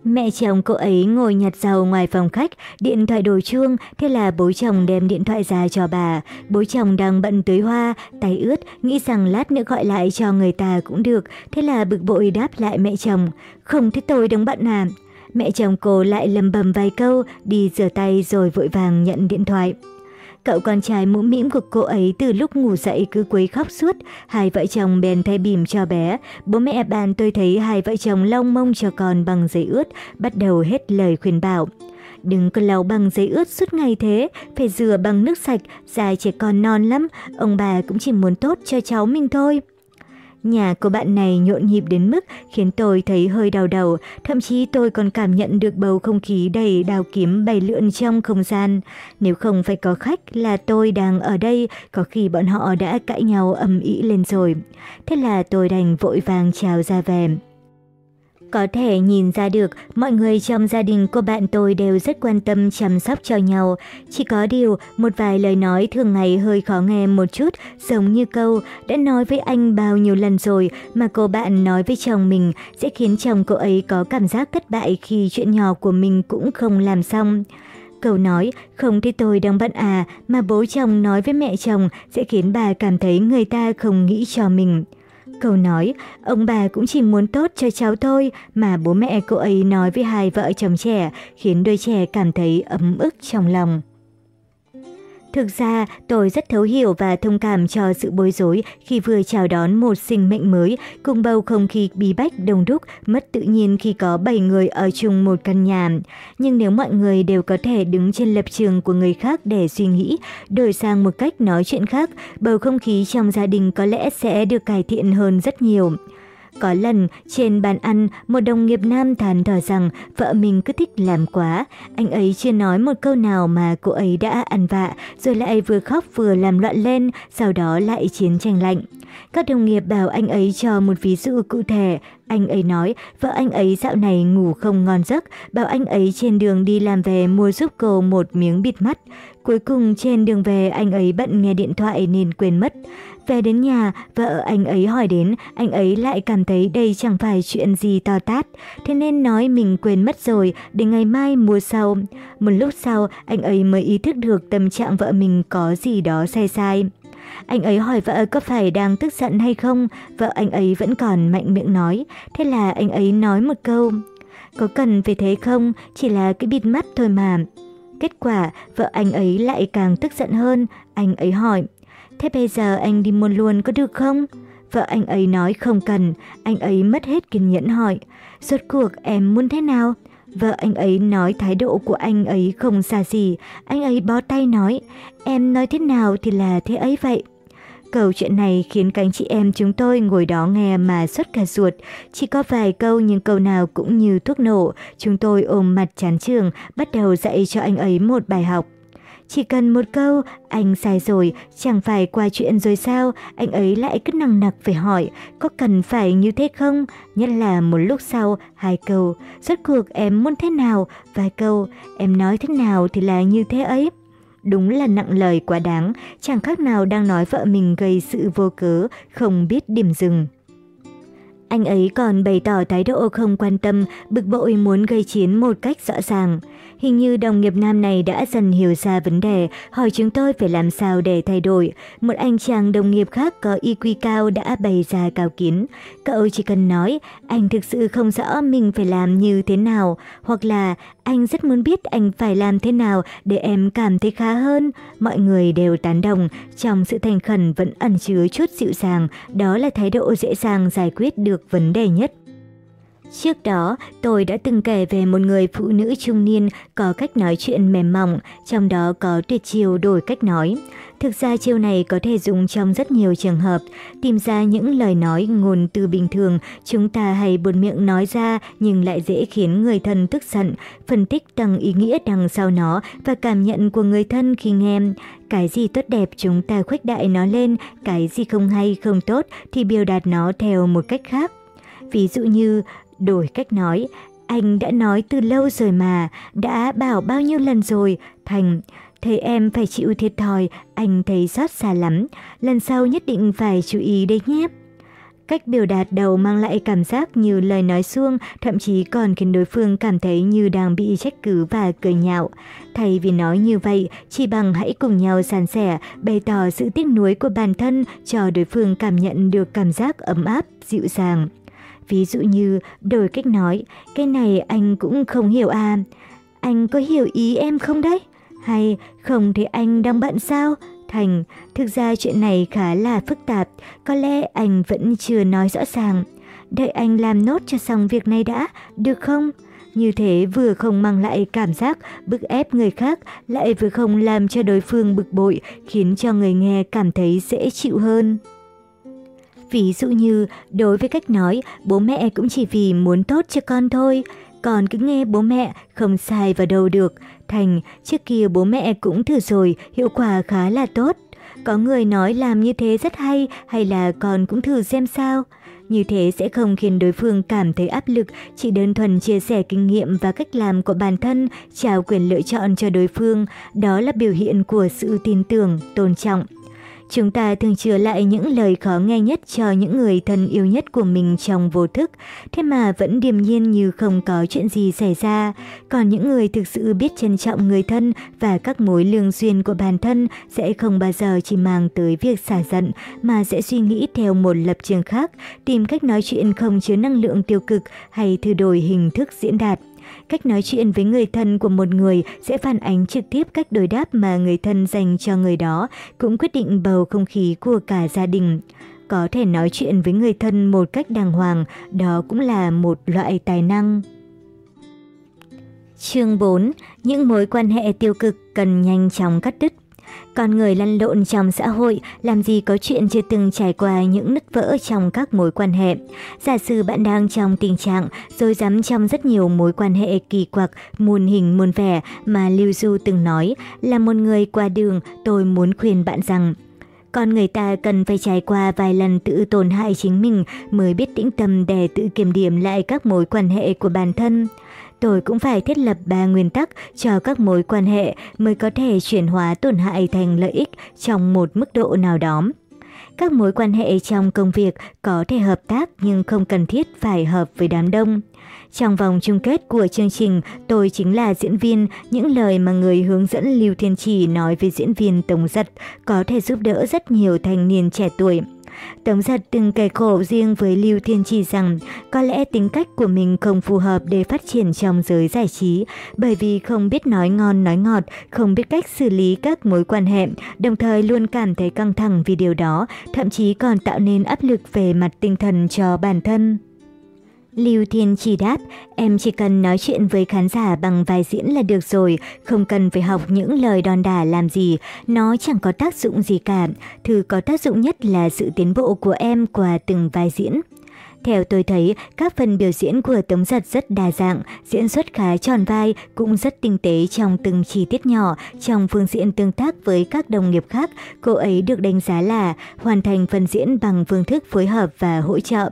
Mẹ chồng cô ấy ngồi nhặt rau ngoài phòng khách, điện thoại đổ chuông, thế là bố chồng đem điện thoại ra cho bà. Bố chồng đang bận tưới hoa, tay ướt, nghĩ rằng lát nữa gọi lại cho người ta cũng được, thế là bực bội đáp lại mẹ chồng. Không thế tôi đang bận à? Mẹ chồng cô lại lầm bầm vài câu, đi rửa tay rồi vội vàng nhận điện thoại. Cậu con trai mũm mĩm của cô ấy từ lúc ngủ dậy cứ quấy khóc suốt, hai vợ chồng bèn thay bìm cho bé. Bố mẹ bạn tôi thấy hai vợ chồng long mông cho con bằng giấy ướt, bắt đầu hết lời khuyên bảo. Đừng có lau bằng giấy ướt suốt ngày thế, phải rửa bằng nước sạch, dài trẻ con non lắm, ông bà cũng chỉ muốn tốt cho cháu mình thôi. Nhà của bạn này nhộn nhịp đến mức khiến tôi thấy hơi đau đầu, thậm chí tôi còn cảm nhận được bầu không khí đầy đào kiếm bay lượn trong không gian. Nếu không phải có khách là tôi đang ở đây, có khi bọn họ đã cãi nhau ầm ĩ lên rồi. Thế là tôi đành vội vàng chào ra về. Có thể nhìn ra được, mọi người trong gia đình cô bạn tôi đều rất quan tâm chăm sóc cho nhau. Chỉ có điều, một vài lời nói thường ngày hơi khó nghe một chút, giống như câu đã nói với anh bao nhiêu lần rồi mà cô bạn nói với chồng mình sẽ khiến chồng cô ấy có cảm giác thất bại khi chuyện nhỏ của mình cũng không làm xong. cầu nói không thì tôi đang bận à mà bố chồng nói với mẹ chồng sẽ khiến bà cảm thấy người ta không nghĩ cho mình. Câu nói, ông bà cũng chỉ muốn tốt cho cháu thôi mà bố mẹ cô ấy nói với hai vợ chồng trẻ khiến đôi trẻ cảm thấy ấm ức trong lòng. Thực ra, tôi rất thấu hiểu và thông cảm cho sự bối rối khi vừa chào đón một sinh mệnh mới, cùng bầu không khí bí bách đông đúc, mất tự nhiên khi có 7 người ở chung một căn nhà. Nhưng nếu mọi người đều có thể đứng trên lập trường của người khác để suy nghĩ, đổi sang một cách nói chuyện khác, bầu không khí trong gia đình có lẽ sẽ được cải thiện hơn rất nhiều. Có lần, trên bàn ăn, một đồng nghiệp nam than thở rằng vợ mình cứ thích làm quá. Anh ấy chưa nói một câu nào mà cô ấy đã ăn vạ, rồi lại vừa khóc vừa làm loạn lên, sau đó lại chiến tranh lạnh. Các đồng nghiệp bảo anh ấy cho một ví dụ cụ thể. Anh ấy nói vợ anh ấy dạo này ngủ không ngon giấc, bảo anh ấy trên đường đi làm về mua giúp cô một miếng bịt mắt. Cuối cùng trên đường về anh ấy bận nghe điện thoại nên quên mất. Về đến nhà, vợ anh ấy hỏi đến, anh ấy lại cảm thấy đây chẳng phải chuyện gì to tát, thế nên nói mình quên mất rồi, để ngày mai mua sau. Một lúc sau, anh ấy mới ý thức được tâm trạng vợ mình có gì đó sai sai. Anh ấy hỏi vợ có phải đang tức giận hay không, vợ anh ấy vẫn còn mạnh miệng nói, thế là anh ấy nói một câu. Có cần phải thế không, chỉ là cái bịt mắt thôi mà. Kết quả, vợ anh ấy lại càng tức giận hơn, anh ấy hỏi, Thế bây giờ anh đi mua luôn có được không? Vợ anh ấy nói không cần, anh ấy mất hết kiên nhẫn hỏi. Rốt cuộc em muốn thế nào? Vợ anh ấy nói thái độ của anh ấy không xa gì, anh ấy bó tay nói, em nói thế nào thì là thế ấy vậy. Câu chuyện này khiến cánh chị em chúng tôi ngồi đó nghe mà xuất cả ruột. Chỉ có vài câu nhưng câu nào cũng như thuốc nổ. Chúng tôi ôm mặt chán trường, bắt đầu dạy cho anh ấy một bài học. Chỉ cần một câu, anh sai rồi, chẳng phải qua chuyện rồi sao, anh ấy lại cứ nằng nặc phải hỏi, có cần phải như thế không? Nhất là một lúc sau, hai câu, rốt cuộc em muốn thế nào? Vài câu, em nói thế nào thì là như thế ấy. Đúng là nặng lời quá đáng, chẳng khác nào đang nói vợ mình gây sự vô cớ, không biết điểm dừng. Anh ấy còn bày tỏ thái độ không quan tâm, bực bội muốn gây chiến một cách rõ ràng. Hình như đồng nghiệp nam này đã dần hiểu ra vấn đề, hỏi chúng tôi phải làm sao để thay đổi. Một anh chàng đồng nghiệp khác có IQ cao đã bày ra cao kiến. Cậu chỉ cần nói, anh thực sự không rõ mình phải làm như thế nào, hoặc là anh rất muốn biết anh phải làm thế nào để em cảm thấy khá hơn. Mọi người đều tán đồng, trong sự thành khẩn vẫn ẩn chứa chút dịu dàng, đó là thái độ dễ dàng giải quyết được vấn đề nhất. Trước đó, tôi đã từng kể về một người phụ nữ trung niên có cách nói chuyện mềm mỏng, trong đó có tuyệt chiêu đổi cách nói. Thực ra chiêu này có thể dùng trong rất nhiều trường hợp, tìm ra những lời nói ngôn từ bình thường chúng ta hay buồn miệng nói ra nhưng lại dễ khiến người thân tức giận, phân tích tầng ý nghĩa đằng sau nó và cảm nhận của người thân khi nghe. Cái gì tốt đẹp chúng ta khuếch đại nó lên, cái gì không hay không tốt thì biểu đạt nó theo một cách khác. Ví dụ như đổi cách nói, anh đã nói từ lâu rồi mà, đã bảo bao nhiêu lần rồi, thành Thấy em phải chịu thiệt thòi, anh thấy xót xa lắm, lần sau nhất định phải chú ý đấy nhé. Cách biểu đạt đầu mang lại cảm giác như lời nói suông, thậm chí còn khiến đối phương cảm thấy như đang bị trách cứ và cười nhạo. Thay vì nói như vậy, chỉ bằng hãy cùng nhau sàn sẻ, bày tỏ sự tiếc nuối của bản thân cho đối phương cảm nhận được cảm giác ấm áp, dịu dàng. Ví dụ như đổi cách nói, cái này anh cũng không hiểu à. Anh có hiểu ý em không đấy? Hay không thấy anh đang bận sao? Thành, thực ra chuyện này khá là phức tạp, có lẽ anh vẫn chưa nói rõ ràng. Đợi anh làm nốt cho xong việc này đã, được không? Như thế vừa không mang lại cảm giác bức ép người khác, lại vừa không làm cho đối phương bực bội, khiến cho người nghe cảm thấy dễ chịu hơn. Ví dụ như, đối với cách nói, bố mẹ cũng chỉ vì muốn tốt cho con thôi, còn cứ nghe bố mẹ không sai vào đâu được. Thành, trước kia bố mẹ cũng thử rồi, hiệu quả khá là tốt. Có người nói làm như thế rất hay hay là con cũng thử xem sao. Như thế sẽ không khiến đối phương cảm thấy áp lực, chỉ đơn thuần chia sẻ kinh nghiệm và cách làm của bản thân, trao quyền lựa chọn cho đối phương. Đó là biểu hiện của sự tin tưởng, tôn trọng. Chúng ta thường chừa lại những lời khó nghe nhất cho những người thân yêu nhất của mình trong vô thức, thế mà vẫn điềm nhiên như không có chuyện gì xảy ra. Còn những người thực sự biết trân trọng người thân và các mối lương duyên của bản thân sẽ không bao giờ chỉ mang tới việc xả giận, mà sẽ suy nghĩ theo một lập trường khác, tìm cách nói chuyện không chứa năng lượng tiêu cực hay thử đổi hình thức diễn đạt. Cách nói chuyện với người thân của một người sẽ phản ánh trực tiếp cách đối đáp mà người thân dành cho người đó, cũng quyết định bầu không khí của cả gia đình. Có thể nói chuyện với người thân một cách đàng hoàng, đó cũng là một loại tài năng. Chương 4. Những mối quan hệ tiêu cực cần nhanh chóng cắt đứt con người lăn lộn trong xã hội, làm gì có chuyện chưa từng trải qua những nứt vỡ trong các mối quan hệ. Giả sử bạn đang trong tình trạng rồi dám trong rất nhiều mối quan hệ kỳ quặc, muôn hình muôn vẻ mà Lưu Du từng nói, là một người qua đường tôi muốn khuyên bạn rằng con người ta cần phải trải qua vài lần tự tổn hại chính mình mới biết tĩnh tâm để tự kiểm điểm lại các mối quan hệ của bản thân tôi cũng phải thiết lập ba nguyên tắc cho các mối quan hệ mới có thể chuyển hóa tổn hại thành lợi ích trong một mức độ nào đó. Các mối quan hệ trong công việc có thể hợp tác nhưng không cần thiết phải hợp với đám đông. Trong vòng chung kết của chương trình, tôi chính là diễn viên, những lời mà người hướng dẫn Lưu Thiên Trì nói với diễn viên Tống Giật có thể giúp đỡ rất nhiều thanh niên trẻ tuổi. Tống giật từng kể khổ riêng với Lưu Thiên Trì rằng có lẽ tính cách của mình không phù hợp để phát triển trong giới giải trí bởi vì không biết nói ngon nói ngọt, không biết cách xử lý các mối quan hệ, đồng thời luôn cảm thấy căng thẳng vì điều đó, thậm chí còn tạo nên áp lực về mặt tinh thần cho bản thân. Lưu Thiên chỉ đáp, em chỉ cần nói chuyện với khán giả bằng vài diễn là được rồi, không cần phải học những lời đòn đả làm gì, nó chẳng có tác dụng gì cả, thứ có tác dụng nhất là sự tiến bộ của em qua từng vai diễn. Theo tôi thấy, các phần biểu diễn của Tống Giật rất đa dạng, diễn xuất khá tròn vai, cũng rất tinh tế trong từng chi tiết nhỏ. Trong phương diện tương tác với các đồng nghiệp khác, cô ấy được đánh giá là hoàn thành phần diễn bằng phương thức phối hợp và hỗ trợ.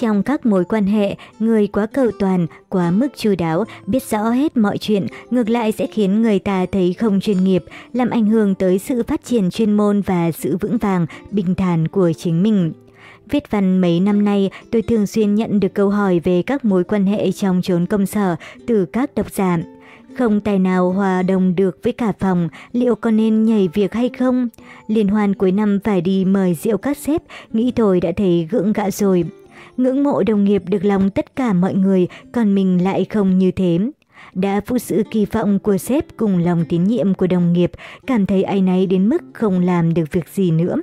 Trong các mối quan hệ, người quá cầu toàn, quá mức chu đáo, biết rõ hết mọi chuyện, ngược lại sẽ khiến người ta thấy không chuyên nghiệp, làm ảnh hưởng tới sự phát triển chuyên môn và sự vững vàng, bình thản của chính mình. Viết văn mấy năm nay, tôi thường xuyên nhận được câu hỏi về các mối quan hệ trong chốn công sở từ các độc giả. Không tài nào hòa đồng được với cả phòng, liệu có nên nhảy việc hay không? Liên hoan cuối năm phải đi mời rượu các sếp, nghĩ tôi đã thấy gượng gạ rồi ngưỡng mộ đồng nghiệp được lòng tất cả mọi người, còn mình lại không như thế. Đã phụ sự kỳ vọng của sếp cùng lòng tín nhiệm của đồng nghiệp, cảm thấy ai nấy đến mức không làm được việc gì nữa.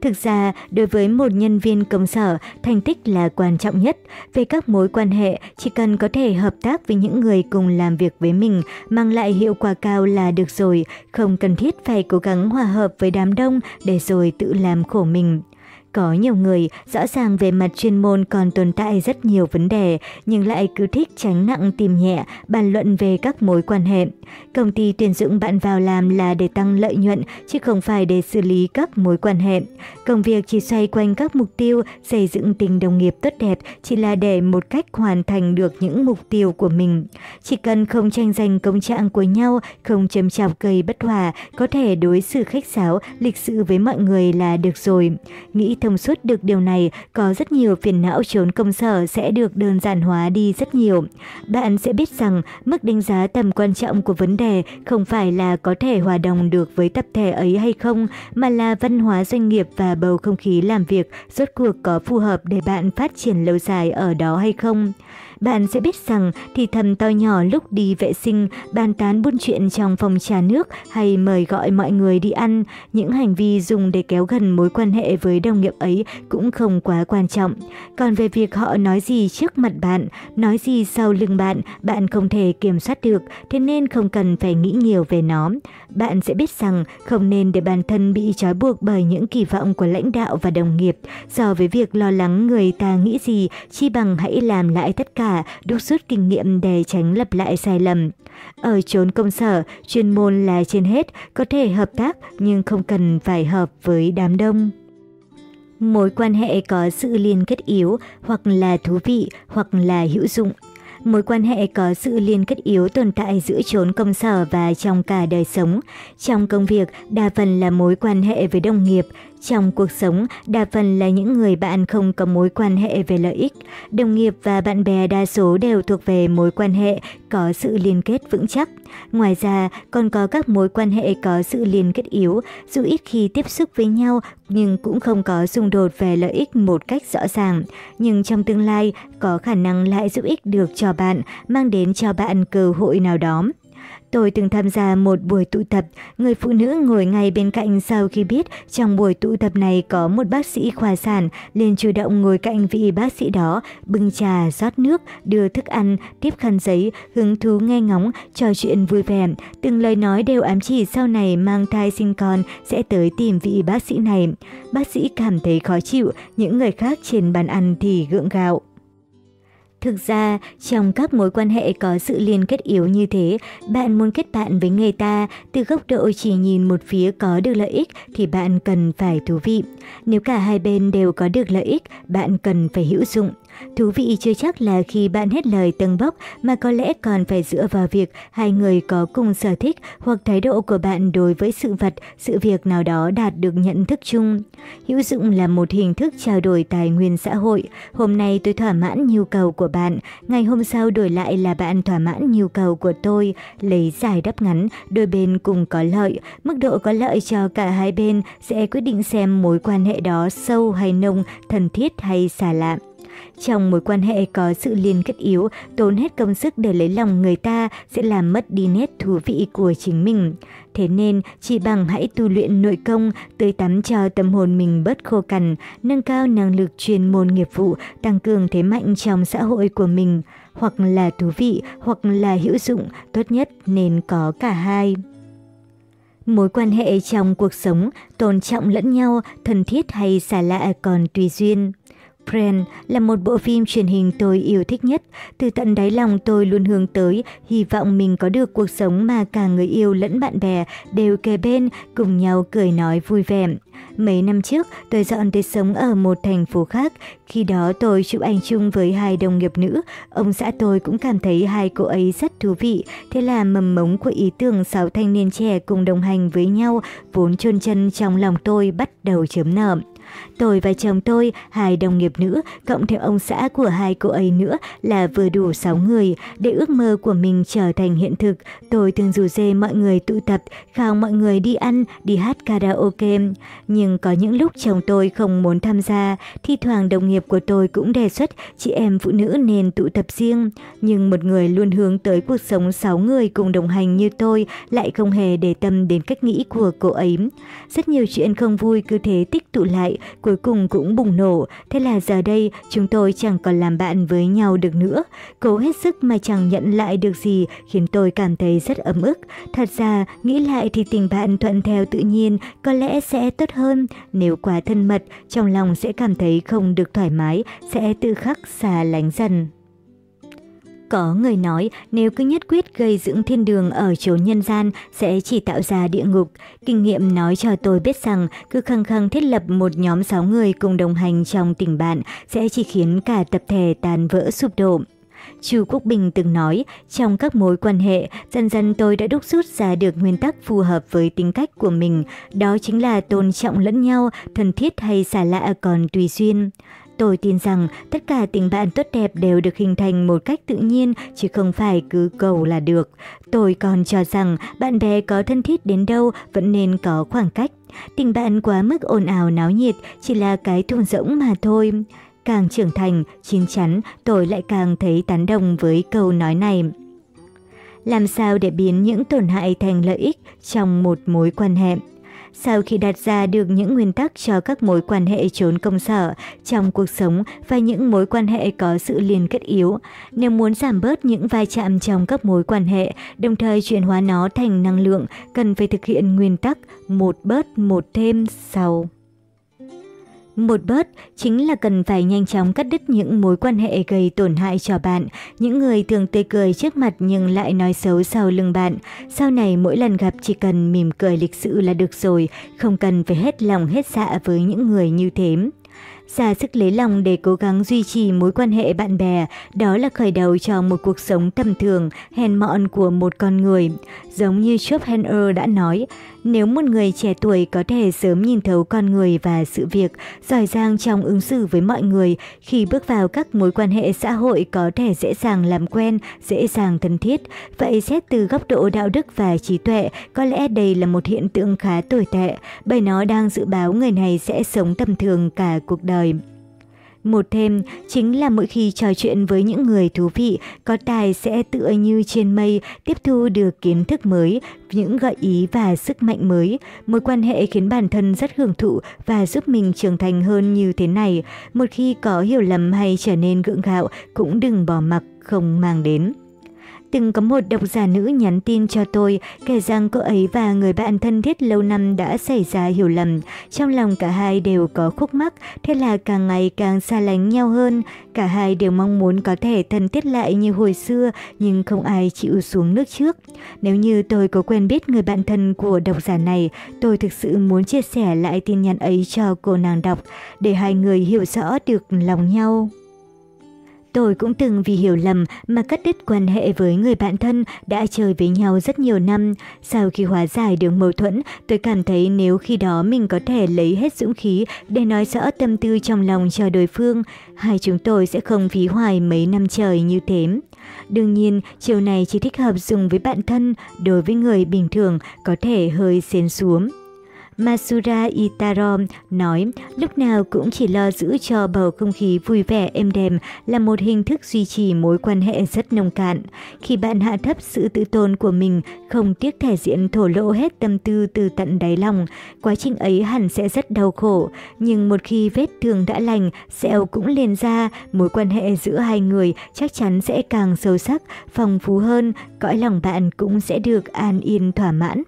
Thực ra, đối với một nhân viên công sở, thành tích là quan trọng nhất. Về các mối quan hệ, chỉ cần có thể hợp tác với những người cùng làm việc với mình, mang lại hiệu quả cao là được rồi, không cần thiết phải cố gắng hòa hợp với đám đông để rồi tự làm khổ mình. Có nhiều người rõ ràng về mặt chuyên môn còn tồn tại rất nhiều vấn đề, nhưng lại cứ thích tránh nặng tìm nhẹ, bàn luận về các mối quan hệ. Công ty tuyển dụng bạn vào làm là để tăng lợi nhuận, chứ không phải để xử lý các mối quan hệ. Công việc chỉ xoay quanh các mục tiêu, xây dựng tình đồng nghiệp tốt đẹp chỉ là để một cách hoàn thành được những mục tiêu của mình. Chỉ cần không tranh giành công trạng của nhau, không châm chọc gây bất hòa, có thể đối xử khách sáo, lịch sự với mọi người là được rồi. Nghĩ thông suốt được điều này, có rất nhiều phiền não trốn công sở sẽ được đơn giản hóa đi rất nhiều. Bạn sẽ biết rằng mức đánh giá tầm quan trọng của vấn đề không phải là có thể hòa đồng được với tập thể ấy hay không, mà là văn hóa doanh nghiệp và bầu không khí làm việc rốt cuộc có phù hợp để bạn phát triển lâu dài ở đó hay không bạn sẽ biết rằng thì thầm to nhỏ lúc đi vệ sinh, bàn tán buôn chuyện trong phòng trà nước hay mời gọi mọi người đi ăn, những hành vi dùng để kéo gần mối quan hệ với đồng nghiệp ấy cũng không quá quan trọng. Còn về việc họ nói gì trước mặt bạn, nói gì sau lưng bạn, bạn không thể kiểm soát được, thế nên không cần phải nghĩ nhiều về nó. Bạn sẽ biết rằng không nên để bản thân bị trói buộc bởi những kỳ vọng của lãnh đạo và đồng nghiệp. So với việc lo lắng người ta nghĩ gì, chi bằng hãy làm lại tất cả đúc rút kinh nghiệm để tránh lặp lại sai lầm. Ở chốn công sở, chuyên môn là trên hết, có thể hợp tác nhưng không cần phải hợp với đám đông. Mối quan hệ có sự liên kết yếu hoặc là thú vị hoặc là hữu dụng. Mối quan hệ có sự liên kết yếu tồn tại giữa chốn công sở và trong cả đời sống. Trong công việc, đa phần là mối quan hệ với đồng nghiệp, trong cuộc sống, đa phần là những người bạn không có mối quan hệ về lợi ích. Đồng nghiệp và bạn bè đa số đều thuộc về mối quan hệ có sự liên kết vững chắc. Ngoài ra, còn có các mối quan hệ có sự liên kết yếu, dù ít khi tiếp xúc với nhau nhưng cũng không có xung đột về lợi ích một cách rõ ràng. Nhưng trong tương lai, có khả năng lại giúp ích được cho bạn, mang đến cho bạn cơ hội nào đó. Tôi từng tham gia một buổi tụ tập, người phụ nữ ngồi ngay bên cạnh sau khi biết trong buổi tụ tập này có một bác sĩ khoa sản, liền chủ động ngồi cạnh vị bác sĩ đó, bưng trà, rót nước, đưa thức ăn, tiếp khăn giấy, hứng thú nghe ngóng, trò chuyện vui vẻ. Từng lời nói đều ám chỉ sau này mang thai sinh con sẽ tới tìm vị bác sĩ này. Bác sĩ cảm thấy khó chịu, những người khác trên bàn ăn thì gượng gạo. Thực ra, trong các mối quan hệ có sự liên kết yếu như thế, bạn muốn kết bạn với người ta từ góc độ chỉ nhìn một phía có được lợi ích thì bạn cần phải thú vị. Nếu cả hai bên đều có được lợi ích, bạn cần phải hữu dụng. Thú vị chưa chắc là khi bạn hết lời tầng bốc mà có lẽ còn phải dựa vào việc hai người có cùng sở thích hoặc thái độ của bạn đối với sự vật, sự việc nào đó đạt được nhận thức chung. Hữu dụng là một hình thức trao đổi tài nguyên xã hội. Hôm nay tôi thỏa mãn nhu cầu của bạn, ngày hôm sau đổi lại là bạn thỏa mãn nhu cầu của tôi. Lấy giải đáp ngắn, đôi bên cùng có lợi. Mức độ có lợi cho cả hai bên sẽ quyết định xem mối quan hệ đó sâu hay nông, thân thiết hay xa lạ. Trong mối quan hệ có sự liên kết yếu, tốn hết công sức để lấy lòng người ta sẽ làm mất đi nét thú vị của chính mình. Thế nên, chỉ bằng hãy tu luyện nội công, tươi tắm cho tâm hồn mình bớt khô cằn, nâng cao năng lực chuyên môn nghiệp vụ, tăng cường thế mạnh trong xã hội của mình. Hoặc là thú vị, hoặc là hữu dụng, tốt nhất nên có cả hai. Mối quan hệ trong cuộc sống, tôn trọng lẫn nhau, thân thiết hay xa lạ còn tùy duyên. Pren là một bộ phim truyền hình tôi yêu thích nhất. Từ tận đáy lòng tôi luôn hướng tới, hy vọng mình có được cuộc sống mà cả người yêu lẫn bạn bè đều kề bên, cùng nhau cười nói vui vẻ. Mấy năm trước, tôi dọn tới sống ở một thành phố khác. Khi đó tôi chụp ảnh chung với hai đồng nghiệp nữ. Ông xã tôi cũng cảm thấy hai cô ấy rất thú vị. Thế là mầm mống của ý tưởng sáu thanh niên trẻ cùng đồng hành với nhau, vốn chôn chân trong lòng tôi bắt đầu chớm nở. Tôi và chồng tôi, hai đồng nghiệp nữ, cộng thêm ông xã của hai cô ấy nữa là vừa đủ 6 người. Để ước mơ của mình trở thành hiện thực, tôi thường rủ dê mọi người tụ tập, khao mọi người đi ăn, đi hát karaoke. Nhưng có những lúc chồng tôi không muốn tham gia, thi thoảng đồng nghiệp của tôi cũng đề xuất chị em phụ nữ nên tụ tập riêng. Nhưng một người luôn hướng tới cuộc sống 6 người cùng đồng hành như tôi lại không hề để tâm đến cách nghĩ của cô ấy. Rất nhiều chuyện không vui cứ thế tích tụ lại, cuối cùng cũng bùng nổ. Thế là giờ đây chúng tôi chẳng còn làm bạn với nhau được nữa. Cố hết sức mà chẳng nhận lại được gì khiến tôi cảm thấy rất ấm ức. Thật ra, nghĩ lại thì tình bạn thuận theo tự nhiên có lẽ sẽ tốt hơn. Nếu quá thân mật, trong lòng sẽ cảm thấy không được thoải mái, sẽ tự khắc xa lánh dần. Có người nói nếu cứ nhất quyết gây dựng thiên đường ở chỗ nhân gian sẽ chỉ tạo ra địa ngục. Kinh nghiệm nói cho tôi biết rằng cứ khăng khăng thiết lập một nhóm 6 người cùng đồng hành trong tình bạn sẽ chỉ khiến cả tập thể tan vỡ sụp đổ. Chu Quốc Bình từng nói, trong các mối quan hệ, dần dần tôi đã đúc rút ra được nguyên tắc phù hợp với tính cách của mình, đó chính là tôn trọng lẫn nhau, thân thiết hay xa lạ còn tùy duyên. Tôi tin rằng tất cả tình bạn tốt đẹp đều được hình thành một cách tự nhiên chứ không phải cứ cầu là được. Tôi còn cho rằng bạn bè có thân thiết đến đâu vẫn nên có khoảng cách. Tình bạn quá mức ồn ào náo nhiệt chỉ là cái thùng rỗng mà thôi. Càng trưởng thành, chín chắn, tôi lại càng thấy tán đồng với câu nói này. Làm sao để biến những tổn hại thành lợi ích trong một mối quan hệ? Sau khi đặt ra được những nguyên tắc cho các mối quan hệ trốn công sở trong cuộc sống và những mối quan hệ có sự liên kết yếu, nếu muốn giảm bớt những vai chạm trong các mối quan hệ, đồng thời chuyển hóa nó thành năng lượng, cần phải thực hiện nguyên tắc một bớt một thêm sau. Một bớt chính là cần phải nhanh chóng cắt đứt những mối quan hệ gây tổn hại cho bạn, những người thường tươi cười trước mặt nhưng lại nói xấu sau lưng bạn. Sau này mỗi lần gặp chỉ cần mỉm cười lịch sự là được rồi, không cần phải hết lòng hết dạ với những người như thế ra sức lấy lòng để cố gắng duy trì mối quan hệ bạn bè, đó là khởi đầu cho một cuộc sống tầm thường, hèn mọn của một con người. Giống như Schopenhauer đã nói, nếu một người trẻ tuổi có thể sớm nhìn thấu con người và sự việc, giỏi giang trong ứng xử với mọi người, khi bước vào các mối quan hệ xã hội có thể dễ dàng làm quen, dễ dàng thân thiết. Vậy xét từ góc độ đạo đức và trí tuệ, có lẽ đây là một hiện tượng khá tồi tệ, bởi nó đang dự báo người này sẽ sống tầm thường cả cuộc đời. Một thêm, chính là mỗi khi trò chuyện với những người thú vị, có tài sẽ tựa như trên mây tiếp thu được kiến thức mới, những gợi ý và sức mạnh mới. Mối quan hệ khiến bản thân rất hưởng thụ và giúp mình trưởng thành hơn như thế này. Một khi có hiểu lầm hay trở nên gượng gạo, cũng đừng bỏ mặc, không mang đến. Từng có một độc giả nữ nhắn tin cho tôi kể rằng cô ấy và người bạn thân thiết lâu năm đã xảy ra hiểu lầm. Trong lòng cả hai đều có khúc mắc, thế là càng ngày càng xa lánh nhau hơn. Cả hai đều mong muốn có thể thân thiết lại như hồi xưa nhưng không ai chịu xuống nước trước. Nếu như tôi có quen biết người bạn thân của độc giả này, tôi thực sự muốn chia sẻ lại tin nhắn ấy cho cô nàng đọc để hai người hiểu rõ được lòng nhau. Tôi cũng từng vì hiểu lầm mà cắt đứt quan hệ với người bạn thân đã chơi với nhau rất nhiều năm. Sau khi hóa giải được mâu thuẫn, tôi cảm thấy nếu khi đó mình có thể lấy hết dũng khí để nói rõ tâm tư trong lòng cho đối phương, hai chúng tôi sẽ không phí hoài mấy năm trời như thế. Đương nhiên, chiều này chỉ thích hợp dùng với bạn thân, đối với người bình thường có thể hơi xến xuống. Masura Itaro nói lúc nào cũng chỉ lo giữ cho bầu không khí vui vẻ êm đềm là một hình thức duy trì mối quan hệ rất nông cạn. Khi bạn hạ thấp sự tự tôn của mình, không tiếc thể diện thổ lộ hết tâm tư từ tận đáy lòng, quá trình ấy hẳn sẽ rất đau khổ. Nhưng một khi vết thương đã lành, sẹo cũng liền ra, mối quan hệ giữa hai người chắc chắn sẽ càng sâu sắc, phong phú hơn, cõi lòng bạn cũng sẽ được an yên thỏa mãn.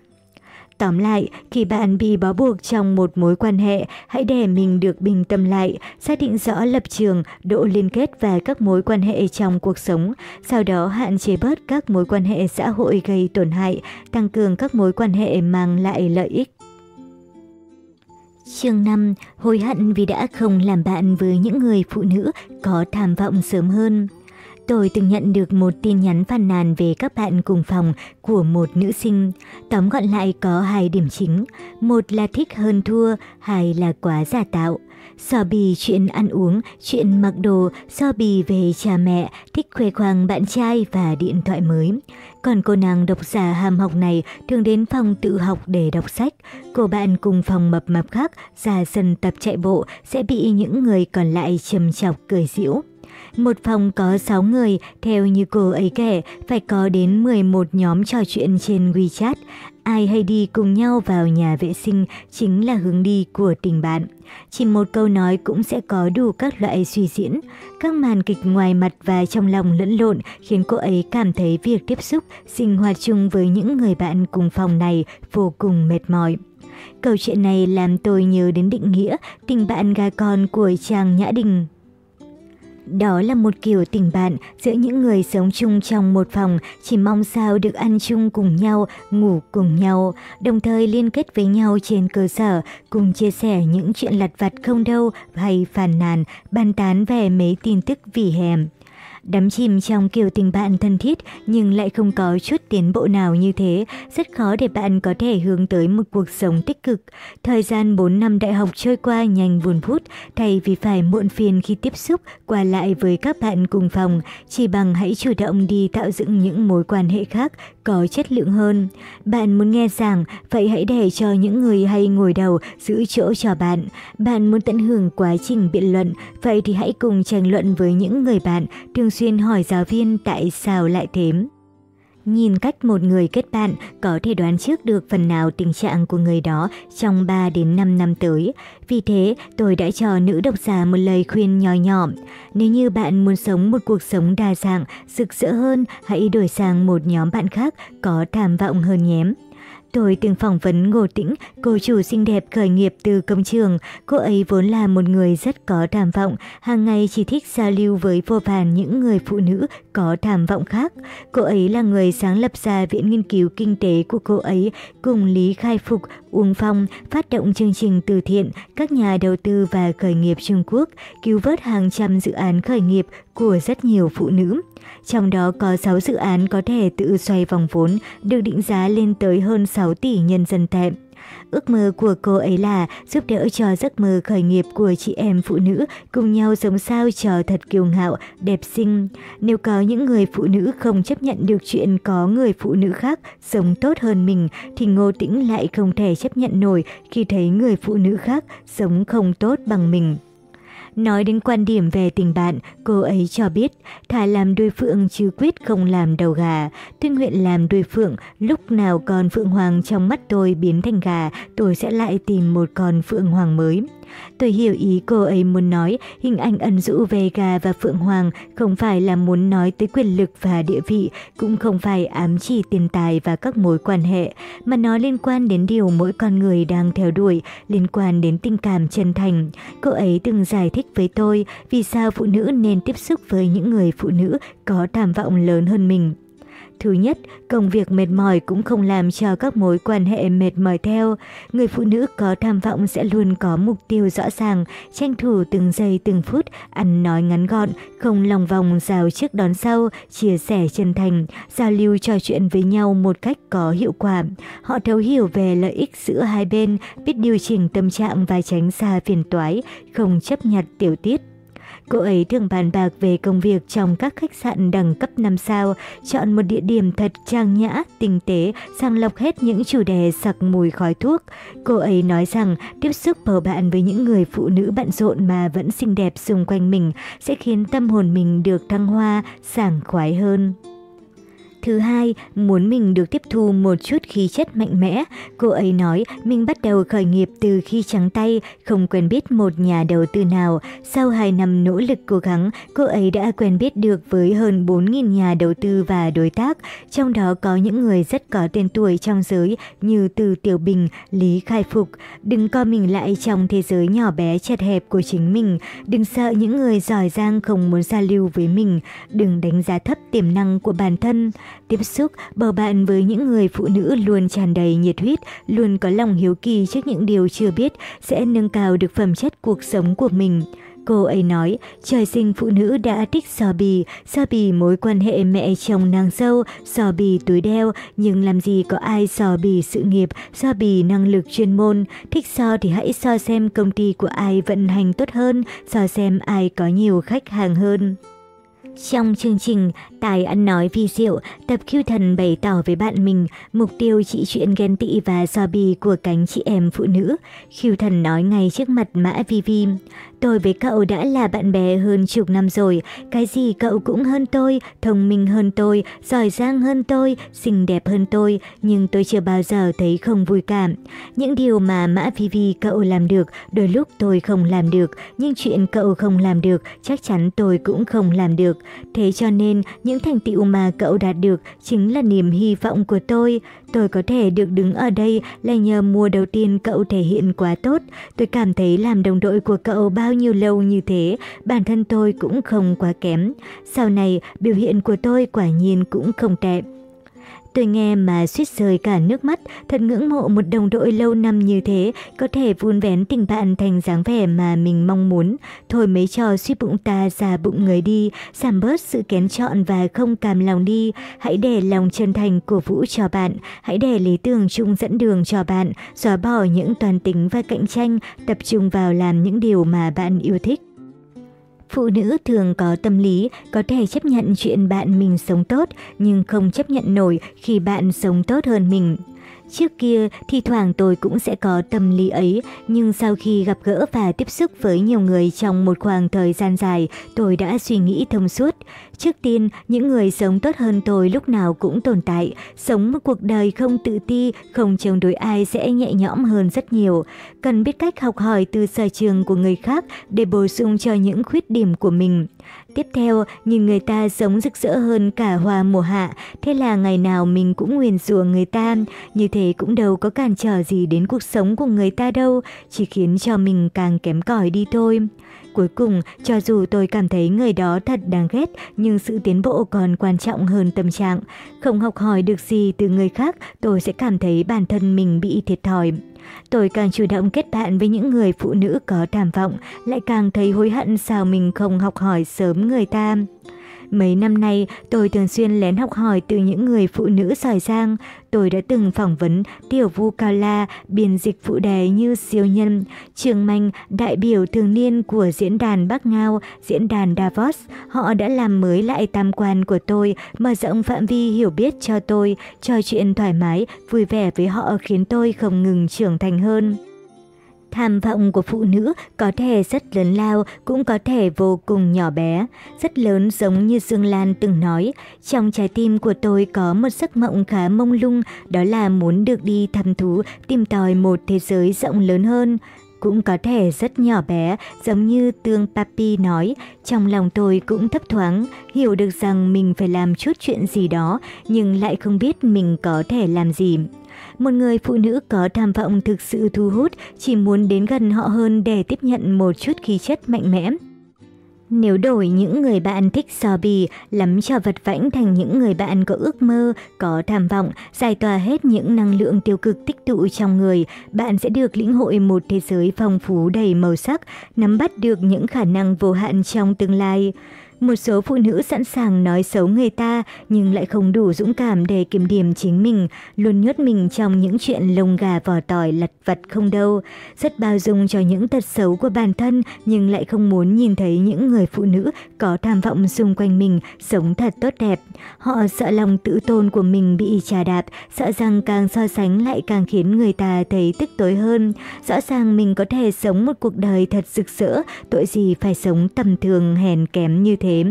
Tóm lại, khi bạn bị bó buộc trong một mối quan hệ, hãy để mình được bình tâm lại, xác định rõ lập trường, độ liên kết và các mối quan hệ trong cuộc sống, sau đó hạn chế bớt các mối quan hệ xã hội gây tổn hại, tăng cường các mối quan hệ mang lại lợi ích. Chương 5. Hối hận vì đã không làm bạn với những người phụ nữ có tham vọng sớm hơn. Tôi từng nhận được một tin nhắn phàn nàn về các bạn cùng phòng của một nữ sinh. Tóm gọn lại có hai điểm chính. Một là thích hơn thua, hai là quá giả tạo. So bì chuyện ăn uống, chuyện mặc đồ, so bì về cha mẹ, thích khoe khoang bạn trai và điện thoại mới. Còn cô nàng độc giả ham học này thường đến phòng tự học để đọc sách. Cô bạn cùng phòng mập mập khác ra sân tập chạy bộ sẽ bị những người còn lại châm chọc cười giễu. Một phòng có 6 người, theo như cô ấy kể, phải có đến 11 nhóm trò chuyện trên WeChat. Ai hay đi cùng nhau vào nhà vệ sinh chính là hướng đi của tình bạn. Chỉ một câu nói cũng sẽ có đủ các loại suy diễn. Các màn kịch ngoài mặt và trong lòng lẫn lộn khiến cô ấy cảm thấy việc tiếp xúc, sinh hoạt chung với những người bạn cùng phòng này vô cùng mệt mỏi. Câu chuyện này làm tôi nhớ đến định nghĩa tình bạn gà con của chàng Nhã Đình. Đó là một kiểu tình bạn giữa những người sống chung trong một phòng, chỉ mong sao được ăn chung cùng nhau, ngủ cùng nhau, đồng thời liên kết với nhau trên cơ sở, cùng chia sẻ những chuyện lặt vặt không đâu hay phàn nàn, bàn tán về mấy tin tức vì hèm. Đắm chìm trong kiểu tình bạn thân thiết nhưng lại không có chút tiến bộ nào như thế, rất khó để bạn có thể hướng tới một cuộc sống tích cực. Thời gian 4 năm đại học trôi qua nhanh vùn vút, thay vì phải muộn phiền khi tiếp xúc qua lại với các bạn cùng phòng, chỉ bằng hãy chủ động đi tạo dựng những mối quan hệ khác có chất lượng hơn. Bạn muốn nghe giảng, vậy hãy để cho những người hay ngồi đầu giữ chỗ cho bạn. Bạn muốn tận hưởng quá trình biện luận, vậy thì hãy cùng tranh luận với những người bạn thường xuyên hỏi giáo viên tại sao lại thế. Nhìn cách một người kết bạn có thể đoán trước được phần nào tình trạng của người đó trong 3 đến 5 năm tới. Vì thế, tôi đã cho nữ độc giả một lời khuyên nhỏ nhỏ. Nếu như bạn muốn sống một cuộc sống đa dạng, rực rỡ hơn, hãy đổi sang một nhóm bạn khác có tham vọng hơn nhém. Tôi từng phỏng vấn Ngô Tĩnh, cô chủ xinh đẹp khởi nghiệp từ công trường. Cô ấy vốn là một người rất có tham vọng, hàng ngày chỉ thích giao lưu với vô vàn những người phụ nữ có tham vọng khác. Cô ấy là người sáng lập ra Viện Nghiên cứu Kinh tế của cô ấy cùng Lý Khai Phục, Uông Phong phát động chương trình từ thiện các nhà đầu tư và khởi nghiệp Trung Quốc, cứu vớt hàng trăm dự án khởi nghiệp của rất nhiều phụ nữ. Trong đó có 6 dự án có thể tự xoay vòng vốn, được định giá lên tới hơn 6 tỷ nhân dân tệ. Ước mơ của cô ấy là giúp đỡ cho giấc mơ khởi nghiệp của chị em phụ nữ cùng nhau sống sao cho thật kiêu ngạo, đẹp xinh. Nếu có những người phụ nữ không chấp nhận được chuyện có người phụ nữ khác sống tốt hơn mình, thì Ngô Tĩnh lại không thể chấp nhận nổi khi thấy người phụ nữ khác sống không tốt bằng mình. Nói đến quan điểm về tình bạn, cô ấy cho biết, thà làm đuôi phượng chứ quyết không làm đầu gà. Tôi nguyện làm đuôi phượng, lúc nào con phượng hoàng trong mắt tôi biến thành gà, tôi sẽ lại tìm một con phượng hoàng mới. Tôi hiểu ý cô ấy muốn nói, hình ảnh ẩn dụ về gà và phượng hoàng không phải là muốn nói tới quyền lực và địa vị, cũng không phải ám chỉ tiền tài và các mối quan hệ, mà nó liên quan đến điều mỗi con người đang theo đuổi, liên quan đến tình cảm chân thành. Cô ấy từng giải thích với tôi vì sao phụ nữ nên tiếp xúc với những người phụ nữ có tham vọng lớn hơn mình. Thứ nhất, công việc mệt mỏi cũng không làm cho các mối quan hệ mệt mỏi theo. Người phụ nữ có tham vọng sẽ luôn có mục tiêu rõ ràng, tranh thủ từng giây từng phút, ăn nói ngắn gọn, không lòng vòng rào trước đón sau, chia sẻ chân thành, giao lưu trò chuyện với nhau một cách có hiệu quả. Họ thấu hiểu về lợi ích giữa hai bên, biết điều chỉnh tâm trạng và tránh xa phiền toái, không chấp nhặt tiểu tiết. Cô ấy thường bàn bạc về công việc trong các khách sạn đẳng cấp 5 sao, chọn một địa điểm thật trang nhã, tinh tế, sàng lọc hết những chủ đề sặc mùi khói thuốc. Cô ấy nói rằng tiếp xúc bầu bạn với những người phụ nữ bận rộn mà vẫn xinh đẹp xung quanh mình sẽ khiến tâm hồn mình được thăng hoa, sảng khoái hơn. Thứ hai, muốn mình được tiếp thu một chút khí chất mạnh mẽ. Cô ấy nói mình bắt đầu khởi nghiệp từ khi trắng tay, không quen biết một nhà đầu tư nào. Sau 2 năm nỗ lực cố gắng, cô ấy đã quen biết được với hơn 4.000 nhà đầu tư và đối tác, trong đó có những người rất có tên tuổi trong giới như Từ Tiểu Bình, Lý Khai Phục. Đừng co mình lại trong thế giới nhỏ bé chật hẹp của chính mình. Đừng sợ những người giỏi giang không muốn giao lưu với mình. Đừng đánh giá thấp tiềm năng của bản thân. Tiếp xúc, bầu bạn với những người phụ nữ luôn tràn đầy nhiệt huyết, luôn có lòng hiếu kỳ trước những điều chưa biết sẽ nâng cao được phẩm chất cuộc sống của mình. Cô ấy nói, trời sinh phụ nữ đã thích so bì, so bì mối quan hệ mẹ chồng nàng dâu, so bì túi đeo, nhưng làm gì có ai so bì sự nghiệp, so bì năng lực chuyên môn. Thích so thì hãy so xem công ty của ai vận hành tốt hơn, so xem ai có nhiều khách hàng hơn. Trong chương trình Tài ăn nói vi diệu, tập Q thần bày tỏ với bạn mình mục tiêu trị chuyện ghen tị và so bì của cánh chị em phụ nữ. Q thần nói ngay trước mặt Mã Vi Vi. Tôi với cậu đã là bạn bè hơn chục năm rồi, cái gì cậu cũng hơn tôi, thông minh hơn tôi, giỏi giang hơn tôi, xinh đẹp hơn tôi, nhưng tôi chưa bao giờ thấy không vui cảm. Những điều mà Mã Vi Vi cậu làm được, đôi lúc tôi không làm được, nhưng chuyện cậu không làm được, chắc chắn tôi cũng không làm được. Thế cho nên, những thành tựu mà cậu đạt được chính là niềm hy vọng của tôi. Tôi có thể được đứng ở đây là nhờ mùa đầu tiên cậu thể hiện quá tốt. Tôi cảm thấy làm đồng đội của cậu bao nhiêu lâu như thế, bản thân tôi cũng không quá kém. Sau này, biểu hiện của tôi quả nhiên cũng không tệ. Tôi nghe mà suýt rơi cả nước mắt, thật ngưỡng mộ một đồng đội lâu năm như thế, có thể vun vén tình bạn thành dáng vẻ mà mình mong muốn. Thôi mấy trò suy bụng ta ra bụng người đi, giảm bớt sự kén chọn và không cam lòng đi. Hãy để lòng chân thành cổ vũ cho bạn, hãy để lý tưởng chung dẫn đường cho bạn, xóa bỏ những toàn tính và cạnh tranh, tập trung vào làm những điều mà bạn yêu thích. Phụ nữ thường có tâm lý, có thể chấp nhận chuyện bạn mình sống tốt, nhưng không chấp nhận nổi khi bạn sống tốt hơn mình. Trước kia, thì thoảng tôi cũng sẽ có tâm lý ấy, nhưng sau khi gặp gỡ và tiếp xúc với nhiều người trong một khoảng thời gian dài, tôi đã suy nghĩ thông suốt. Trước tiên, những người sống tốt hơn tôi lúc nào cũng tồn tại, sống một cuộc đời không tự ti, không chống đối ai sẽ nhẹ nhõm hơn rất nhiều. Cần biết cách học hỏi từ sở trường của người khác để bổ sung cho những khuyết điểm của mình. Tiếp theo, nhìn người ta sống rực rỡ hơn cả hoa mùa hạ, thế là ngày nào mình cũng nguyền rủa người ta, như thế cũng đâu có cản trở gì đến cuộc sống của người ta đâu, chỉ khiến cho mình càng kém cỏi đi thôi. Cuối cùng, cho dù tôi cảm thấy người đó thật đáng ghét, nhưng sự tiến bộ còn quan trọng hơn tâm trạng. Không học hỏi được gì từ người khác, tôi sẽ cảm thấy bản thân mình bị thiệt thòi. Tôi càng chủ động kết bạn với những người phụ nữ có tham vọng, lại càng thấy hối hận sao mình không học hỏi sớm người ta. Mấy năm nay, tôi thường xuyên lén học hỏi từ những người phụ nữ giỏi giang. Tôi đã từng phỏng vấn Tiểu Vu Cao La, biên dịch phụ đề như siêu nhân, Trường Manh, đại biểu thường niên của diễn đàn Bắc Ngao, diễn đàn Davos. Họ đã làm mới lại tam quan của tôi, mở rộng phạm vi hiểu biết cho tôi, trò chuyện thoải mái, vui vẻ với họ khiến tôi không ngừng trưởng thành hơn. Tham vọng của phụ nữ có thể rất lớn lao, cũng có thể vô cùng nhỏ bé. Rất lớn giống như Dương Lan từng nói, trong trái tim của tôi có một giấc mộng khá mông lung, đó là muốn được đi thăm thú, tìm tòi một thế giới rộng lớn hơn cũng có thể rất nhỏ bé, giống như Tương Papi nói, trong lòng tôi cũng thấp thoáng, hiểu được rằng mình phải làm chút chuyện gì đó, nhưng lại không biết mình có thể làm gì. Một người phụ nữ có tham vọng thực sự thu hút, chỉ muốn đến gần họ hơn để tiếp nhận một chút khí chất mạnh mẽ. Nếu đổi những người bạn thích so bì, lắm cho vật vãnh thành những người bạn có ước mơ, có tham vọng, giải tỏa hết những năng lượng tiêu cực tích tụ trong người, bạn sẽ được lĩnh hội một thế giới phong phú đầy màu sắc, nắm bắt được những khả năng vô hạn trong tương lai. Một số phụ nữ sẵn sàng nói xấu người ta nhưng lại không đủ dũng cảm để kiểm điểm chính mình, luôn nhốt mình trong những chuyện lông gà vỏ tỏi lặt vặt không đâu. Rất bao dung cho những tật xấu của bản thân nhưng lại không muốn nhìn thấy những người phụ nữ có tham vọng xung quanh mình sống thật tốt đẹp. Họ sợ lòng tự tôn của mình bị trà đạp, sợ rằng càng so sánh lại càng khiến người ta thấy tức tối hơn. Rõ ràng mình có thể sống một cuộc đời thật rực rỡ, tội gì phải sống tầm thường hèn kém như thế thế.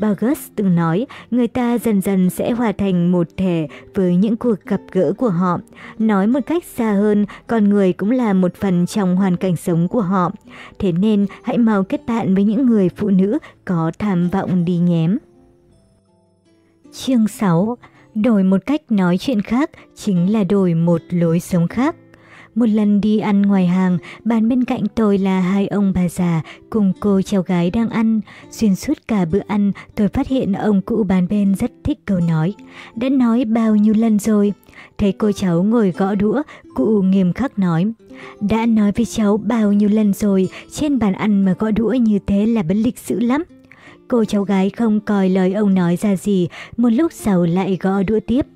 Bagus từng nói, người ta dần dần sẽ hòa thành một thể với những cuộc gặp gỡ của họ. Nói một cách xa hơn, con người cũng là một phần trong hoàn cảnh sống của họ. Thế nên, hãy mau kết bạn với những người phụ nữ có tham vọng đi nhém. Chương 6 Đổi một cách nói chuyện khác chính là đổi một lối sống khác. Một lần đi ăn ngoài hàng, bàn bên cạnh tôi là hai ông bà già cùng cô cháu gái đang ăn. Xuyên suốt cả bữa ăn, tôi phát hiện ông cụ bàn bên rất thích câu nói. Đã nói bao nhiêu lần rồi. Thấy cô cháu ngồi gõ đũa, cụ nghiêm khắc nói. Đã nói với cháu bao nhiêu lần rồi, trên bàn ăn mà gõ đũa như thế là bất lịch sự lắm. Cô cháu gái không coi lời ông nói ra gì, một lúc sau lại gõ đũa tiếp.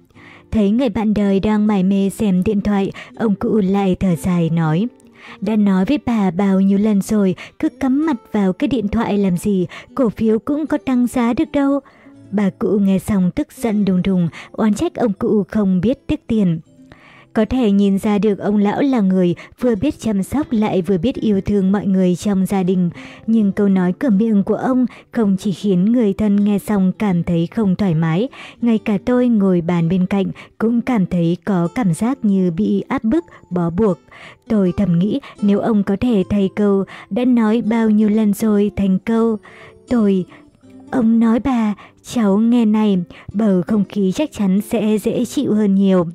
Thấy người bạn đời đang mải mê xem điện thoại, ông cụ lại thở dài nói. Đã nói với bà bao nhiêu lần rồi, cứ cắm mặt vào cái điện thoại làm gì, cổ phiếu cũng có tăng giá được đâu. Bà cụ nghe xong tức giận đùng đùng, oán trách ông cụ không biết tiếc tiền. Có thể nhìn ra được ông lão là người vừa biết chăm sóc lại vừa biết yêu thương mọi người trong gia đình. Nhưng câu nói cửa miệng của ông không chỉ khiến người thân nghe xong cảm thấy không thoải mái, ngay cả tôi ngồi bàn bên cạnh cũng cảm thấy có cảm giác như bị áp bức, bó buộc. Tôi thầm nghĩ nếu ông có thể thay câu, đã nói bao nhiêu lần rồi thành câu. Tôi Ông nói bà, cháu nghe này, bầu không khí chắc chắn sẽ dễ chịu hơn nhiều.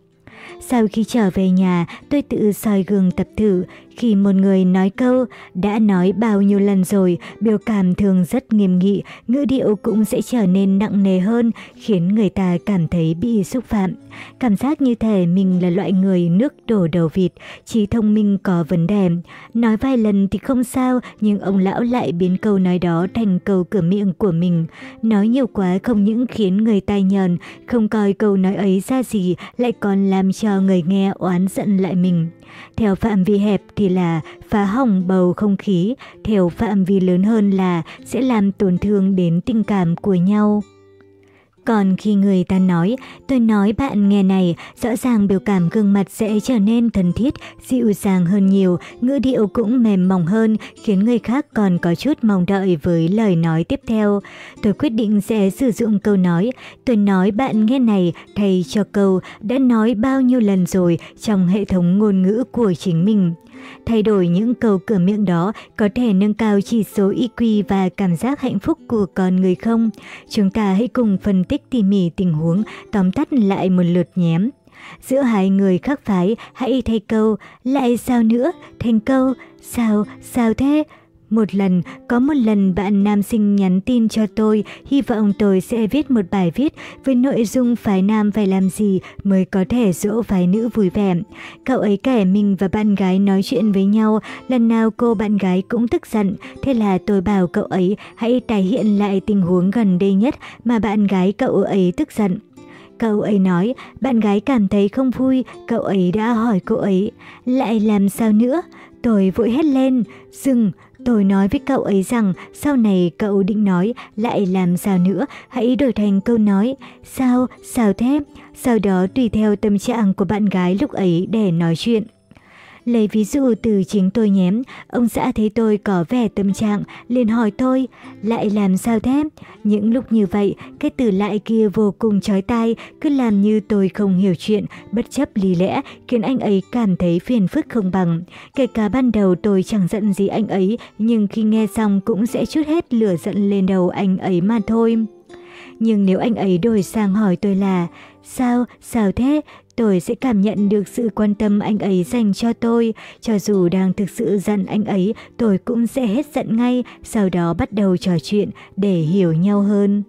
Sau khi trở về nhà, tôi tự soi gương tập thử. Khi một người nói câu, đã nói bao nhiêu lần rồi, biểu cảm thường rất nghiêm nghị, ngữ điệu cũng sẽ trở nên nặng nề hơn, khiến người ta cảm thấy bị xúc phạm. Cảm giác như thể mình là loại người nước đổ đầu vịt, trí thông minh có vấn đề. Nói vài lần thì không sao, nhưng ông lão lại biến câu nói đó thành câu cửa miệng của mình. Nói nhiều quá không những khiến người tai nhờn, không coi câu nói ấy ra gì, lại còn làm cho người nghe oán giận lại mình. Theo phạm vi hẹp thì là phá hỏng bầu không khí, theo phạm vi lớn hơn là sẽ làm tổn thương đến tình cảm của nhau. Còn khi người ta nói, tôi nói bạn nghe này, rõ ràng biểu cảm gương mặt sẽ trở nên thân thiết, dịu dàng hơn nhiều, ngữ điệu cũng mềm mỏng hơn, khiến người khác còn có chút mong đợi với lời nói tiếp theo. Tôi quyết định sẽ sử dụng câu nói, tôi nói bạn nghe này thay cho câu đã nói bao nhiêu lần rồi trong hệ thống ngôn ngữ của chính mình. Thay đổi những câu cửa miệng đó có thể nâng cao chỉ số IQ và cảm giác hạnh phúc của con người không? Chúng ta hãy cùng phân tích tỉ mỉ tình huống, tóm tắt lại một lượt nhém. Giữa hai người khác phái, hãy thay câu, lại sao nữa, thành câu, sao, sao thế? Một lần, có một lần bạn nam sinh nhắn tin cho tôi, hy vọng tôi sẽ viết một bài viết với nội dung phái nam phải làm gì mới có thể dỗ phái nữ vui vẻ. Cậu ấy kể mình và bạn gái nói chuyện với nhau, lần nào cô bạn gái cũng tức giận, thế là tôi bảo cậu ấy hãy tái hiện lại tình huống gần đây nhất mà bạn gái cậu ấy tức giận. Cậu ấy nói, bạn gái cảm thấy không vui, cậu ấy đã hỏi cậu ấy, lại làm sao nữa? Tôi vội hét lên, dừng, Tôi nói với cậu ấy rằng sau này cậu định nói lại làm sao nữa, hãy đổi thành câu nói sao, sao thế. Sau đó tùy theo tâm trạng của bạn gái lúc ấy để nói chuyện. Lấy ví dụ từ chính tôi nhé, ông xã thấy tôi có vẻ tâm trạng, liền hỏi tôi, lại làm sao thế? Những lúc như vậy, cái từ lại kia vô cùng chói tai, cứ làm như tôi không hiểu chuyện, bất chấp lý lẽ, khiến anh ấy cảm thấy phiền phức không bằng. Kể cả ban đầu tôi chẳng giận gì anh ấy, nhưng khi nghe xong cũng sẽ chút hết lửa giận lên đầu anh ấy mà thôi. Nhưng nếu anh ấy đổi sang hỏi tôi là Sao, sao thế? Tôi sẽ cảm nhận được sự quan tâm anh ấy dành cho tôi. Cho dù đang thực sự giận anh ấy, tôi cũng sẽ hết giận ngay, sau đó bắt đầu trò chuyện để hiểu nhau hơn.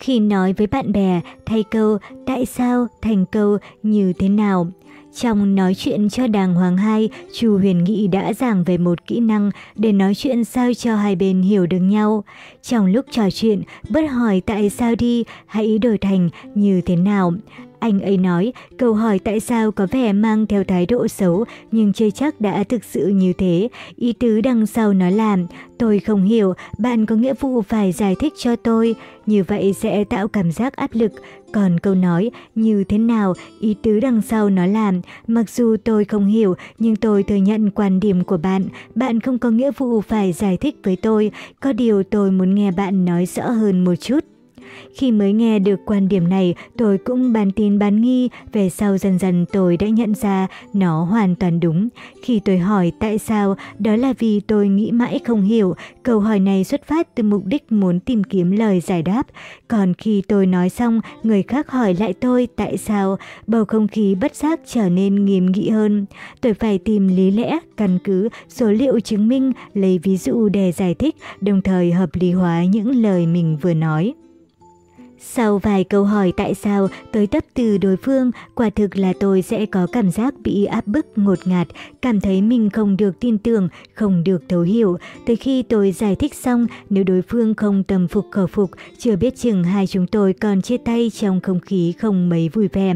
Khi nói với bạn bè, thay câu tại sao thành câu như thế nào. Trong nói chuyện cho đàng hoàng hai, Chu Huyền Nghị đã giảng về một kỹ năng để nói chuyện sao cho hai bên hiểu được nhau. Trong lúc trò chuyện, bớt hỏi tại sao đi, hãy đổi thành như thế nào. Anh ấy nói, câu hỏi tại sao có vẻ mang theo thái độ xấu, nhưng chưa chắc đã thực sự như thế. Ý tứ đằng sau nói là, tôi không hiểu, bạn có nghĩa vụ phải giải thích cho tôi. Như vậy sẽ tạo cảm giác áp lực. Còn câu nói, như thế nào, ý tứ đằng sau nó làm, mặc dù tôi không hiểu, nhưng tôi thừa nhận quan điểm của bạn. Bạn không có nghĩa vụ phải giải thích với tôi, có điều tôi muốn nghe bạn nói rõ hơn một chút. Khi mới nghe được quan điểm này, tôi cũng bàn tin bán nghi, về sau dần dần tôi đã nhận ra nó hoàn toàn đúng. Khi tôi hỏi tại sao, đó là vì tôi nghĩ mãi không hiểu, câu hỏi này xuất phát từ mục đích muốn tìm kiếm lời giải đáp. Còn khi tôi nói xong, người khác hỏi lại tôi tại sao, bầu không khí bất giác trở nên nghiêm nghị hơn. Tôi phải tìm lý lẽ, căn cứ, số liệu chứng minh, lấy ví dụ để giải thích, đồng thời hợp lý hóa những lời mình vừa nói. Sau vài câu hỏi tại sao tới tấp từ đối phương, quả thực là tôi sẽ có cảm giác bị áp bức ngột ngạt, cảm thấy mình không được tin tưởng, không được thấu hiểu. Tới khi tôi giải thích xong, nếu đối phương không tâm phục khẩu phục, chưa biết chừng hai chúng tôi còn chia tay trong không khí không mấy vui vẻ.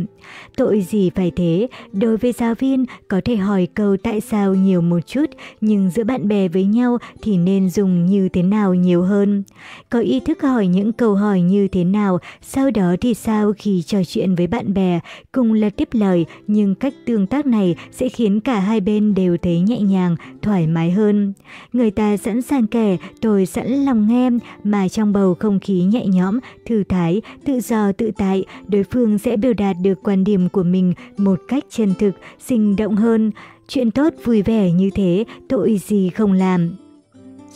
Tội gì phải thế, đối với giáo viên có thể hỏi câu tại sao nhiều một chút, nhưng giữa bạn bè với nhau thì nên dùng như thế nào nhiều hơn. Có ý thức hỏi những câu hỏi như thế nào, sau đó thì sao khi trò chuyện với bạn bè, cùng là tiếp lời, nhưng cách tương tác này sẽ khiến cả hai bên đều thấy nhẹ nhàng, thoải mái hơn. Người ta sẵn sàng kể, tôi sẵn lòng nghe, mà trong bầu không khí nhẹ nhõm, thư thái, tự do tự tại, đối phương sẽ biểu đạt được quan điểm của mình một cách chân thực, sinh động hơn. Chuyện tốt vui vẻ như thế, tội gì không làm.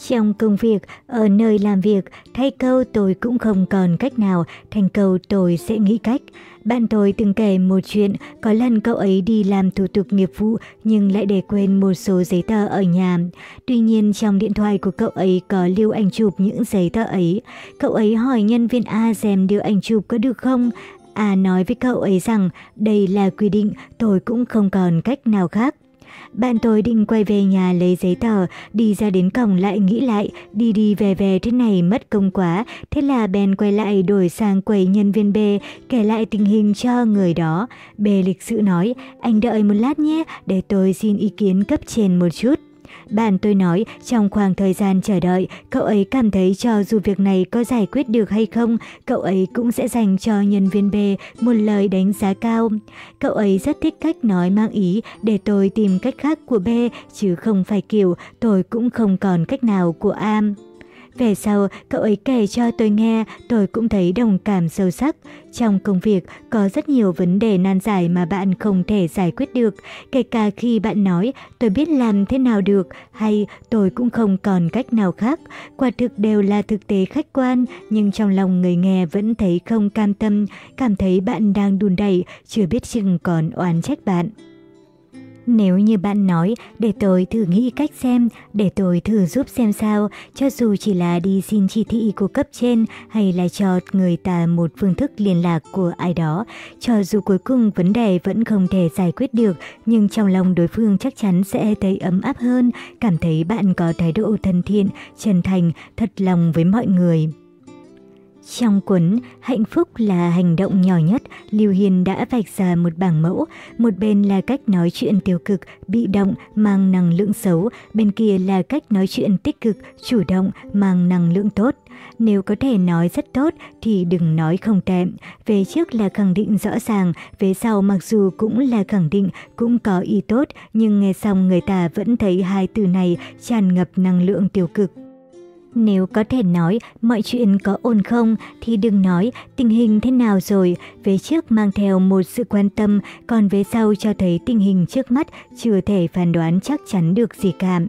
Trong công việc, ở nơi làm việc, thay câu tôi cũng không còn cách nào, thành câu tôi sẽ nghĩ cách. Bạn tôi từng kể một chuyện, có lần cậu ấy đi làm thủ tục nghiệp vụ nhưng lại để quên một số giấy tờ ở nhà. Tuy nhiên trong điện thoại của cậu ấy có lưu ảnh chụp những giấy tờ ấy. Cậu ấy hỏi nhân viên A xem đưa ảnh chụp có được không? A nói với cậu ấy rằng đây là quy định, tôi cũng không còn cách nào khác. Bạn tôi định quay về nhà lấy giấy tờ, đi ra đến cổng lại nghĩ lại, đi đi về về thế này mất công quá, thế là bèn quay lại đổi sang quầy nhân viên B, kể lại tình hình cho người đó. B lịch sự nói, anh đợi một lát nhé, để tôi xin ý kiến cấp trên một chút. Bạn tôi nói trong khoảng thời gian chờ đợi, cậu ấy cảm thấy cho dù việc này có giải quyết được hay không, cậu ấy cũng sẽ dành cho nhân viên B một lời đánh giá cao. Cậu ấy rất thích cách nói mang ý để tôi tìm cách khác của B, chứ không phải kiểu tôi cũng không còn cách nào của A. Về sau, cậu ấy kể cho tôi nghe, tôi cũng thấy đồng cảm sâu sắc. Trong công việc, có rất nhiều vấn đề nan giải mà bạn không thể giải quyết được. Kể cả khi bạn nói, tôi biết làm thế nào được, hay tôi cũng không còn cách nào khác. Quả thực đều là thực tế khách quan, nhưng trong lòng người nghe vẫn thấy không cam tâm, cảm thấy bạn đang đùn đẩy, chưa biết chừng còn oán trách bạn. Nếu như bạn nói, để tôi thử nghĩ cách xem, để tôi thử giúp xem sao, cho dù chỉ là đi xin chỉ thị của cấp trên hay là cho người ta một phương thức liên lạc của ai đó, cho dù cuối cùng vấn đề vẫn không thể giải quyết được, nhưng trong lòng đối phương chắc chắn sẽ thấy ấm áp hơn, cảm thấy bạn có thái độ thân thiện, chân thành, thật lòng với mọi người. Trong cuốn Hạnh phúc là hành động nhỏ nhất, Lưu Hiền đã vạch ra một bảng mẫu. Một bên là cách nói chuyện tiêu cực, bị động, mang năng lượng xấu. Bên kia là cách nói chuyện tích cực, chủ động, mang năng lượng tốt. Nếu có thể nói rất tốt thì đừng nói không tệ. Về trước là khẳng định rõ ràng, về sau mặc dù cũng là khẳng định, cũng có ý tốt, nhưng nghe xong người ta vẫn thấy hai từ này tràn ngập năng lượng tiêu cực. Nếu có thể nói mọi chuyện có ổn không thì đừng nói tình hình thế nào rồi, về trước mang theo một sự quan tâm, còn về sau cho thấy tình hình trước mắt chưa thể phán đoán chắc chắn được gì cả.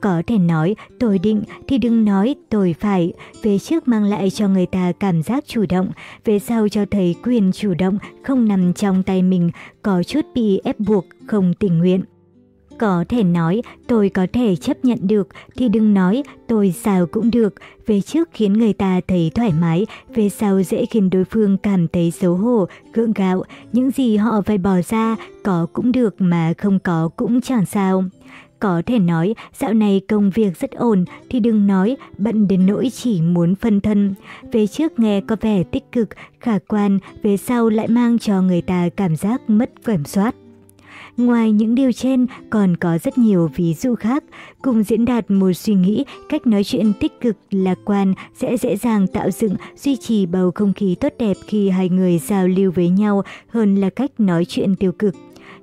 Có thể nói tôi định thì đừng nói tôi phải, về trước mang lại cho người ta cảm giác chủ động, về sau cho thấy quyền chủ động không nằm trong tay mình, có chút bị ép buộc, không tình nguyện. Có thể nói tôi có thể chấp nhận được thì đừng nói tôi sao cũng được. Về trước khiến người ta thấy thoải mái, về sau dễ khiến đối phương cảm thấy xấu hổ, gượng gạo. Những gì họ phải bỏ ra có cũng được mà không có cũng chẳng sao. Có thể nói dạo này công việc rất ổn thì đừng nói bận đến nỗi chỉ muốn phân thân. Về trước nghe có vẻ tích cực, khả quan, về sau lại mang cho người ta cảm giác mất kiểm soát. Ngoài những điều trên, còn có rất nhiều ví dụ khác, cùng diễn đạt một suy nghĩ, cách nói chuyện tích cực, lạc quan sẽ dễ dàng tạo dựng, duy trì bầu không khí tốt đẹp khi hai người giao lưu với nhau hơn là cách nói chuyện tiêu cực.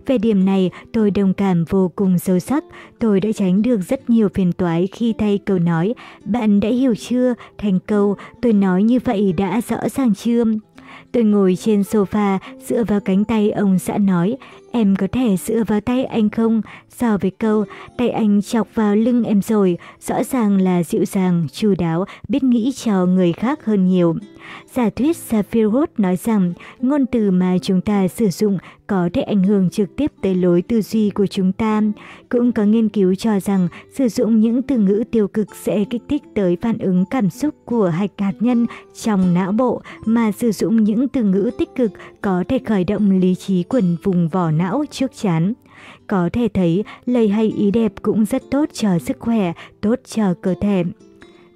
Về điểm này, tôi đồng cảm vô cùng sâu sắc. Tôi đã tránh được rất nhiều phiền toái khi thay câu nói. Bạn đã hiểu chưa? Thành câu, tôi nói như vậy đã rõ ràng chưa? Tôi ngồi trên sofa, dựa vào cánh tay ông xã nói, em có thể dựa vào tay anh không? So với câu, tay anh chọc vào lưng em rồi, rõ ràng là dịu dàng, chu đáo, biết nghĩ cho người khác hơn nhiều. Giả thuyết Sapphire nói rằng, ngôn từ mà chúng ta sử dụng có thể ảnh hưởng trực tiếp tới lối tư duy của chúng ta. Cũng có nghiên cứu cho rằng sử dụng những từ ngữ tiêu cực sẽ kích thích tới phản ứng cảm xúc của hạch hạt nhân trong não bộ, mà sử dụng những từ ngữ tích cực có thể khởi động lý trí quần vùng vỏ não trước chán. Có thể thấy lời hay ý đẹp cũng rất tốt cho sức khỏe, tốt cho cơ thể.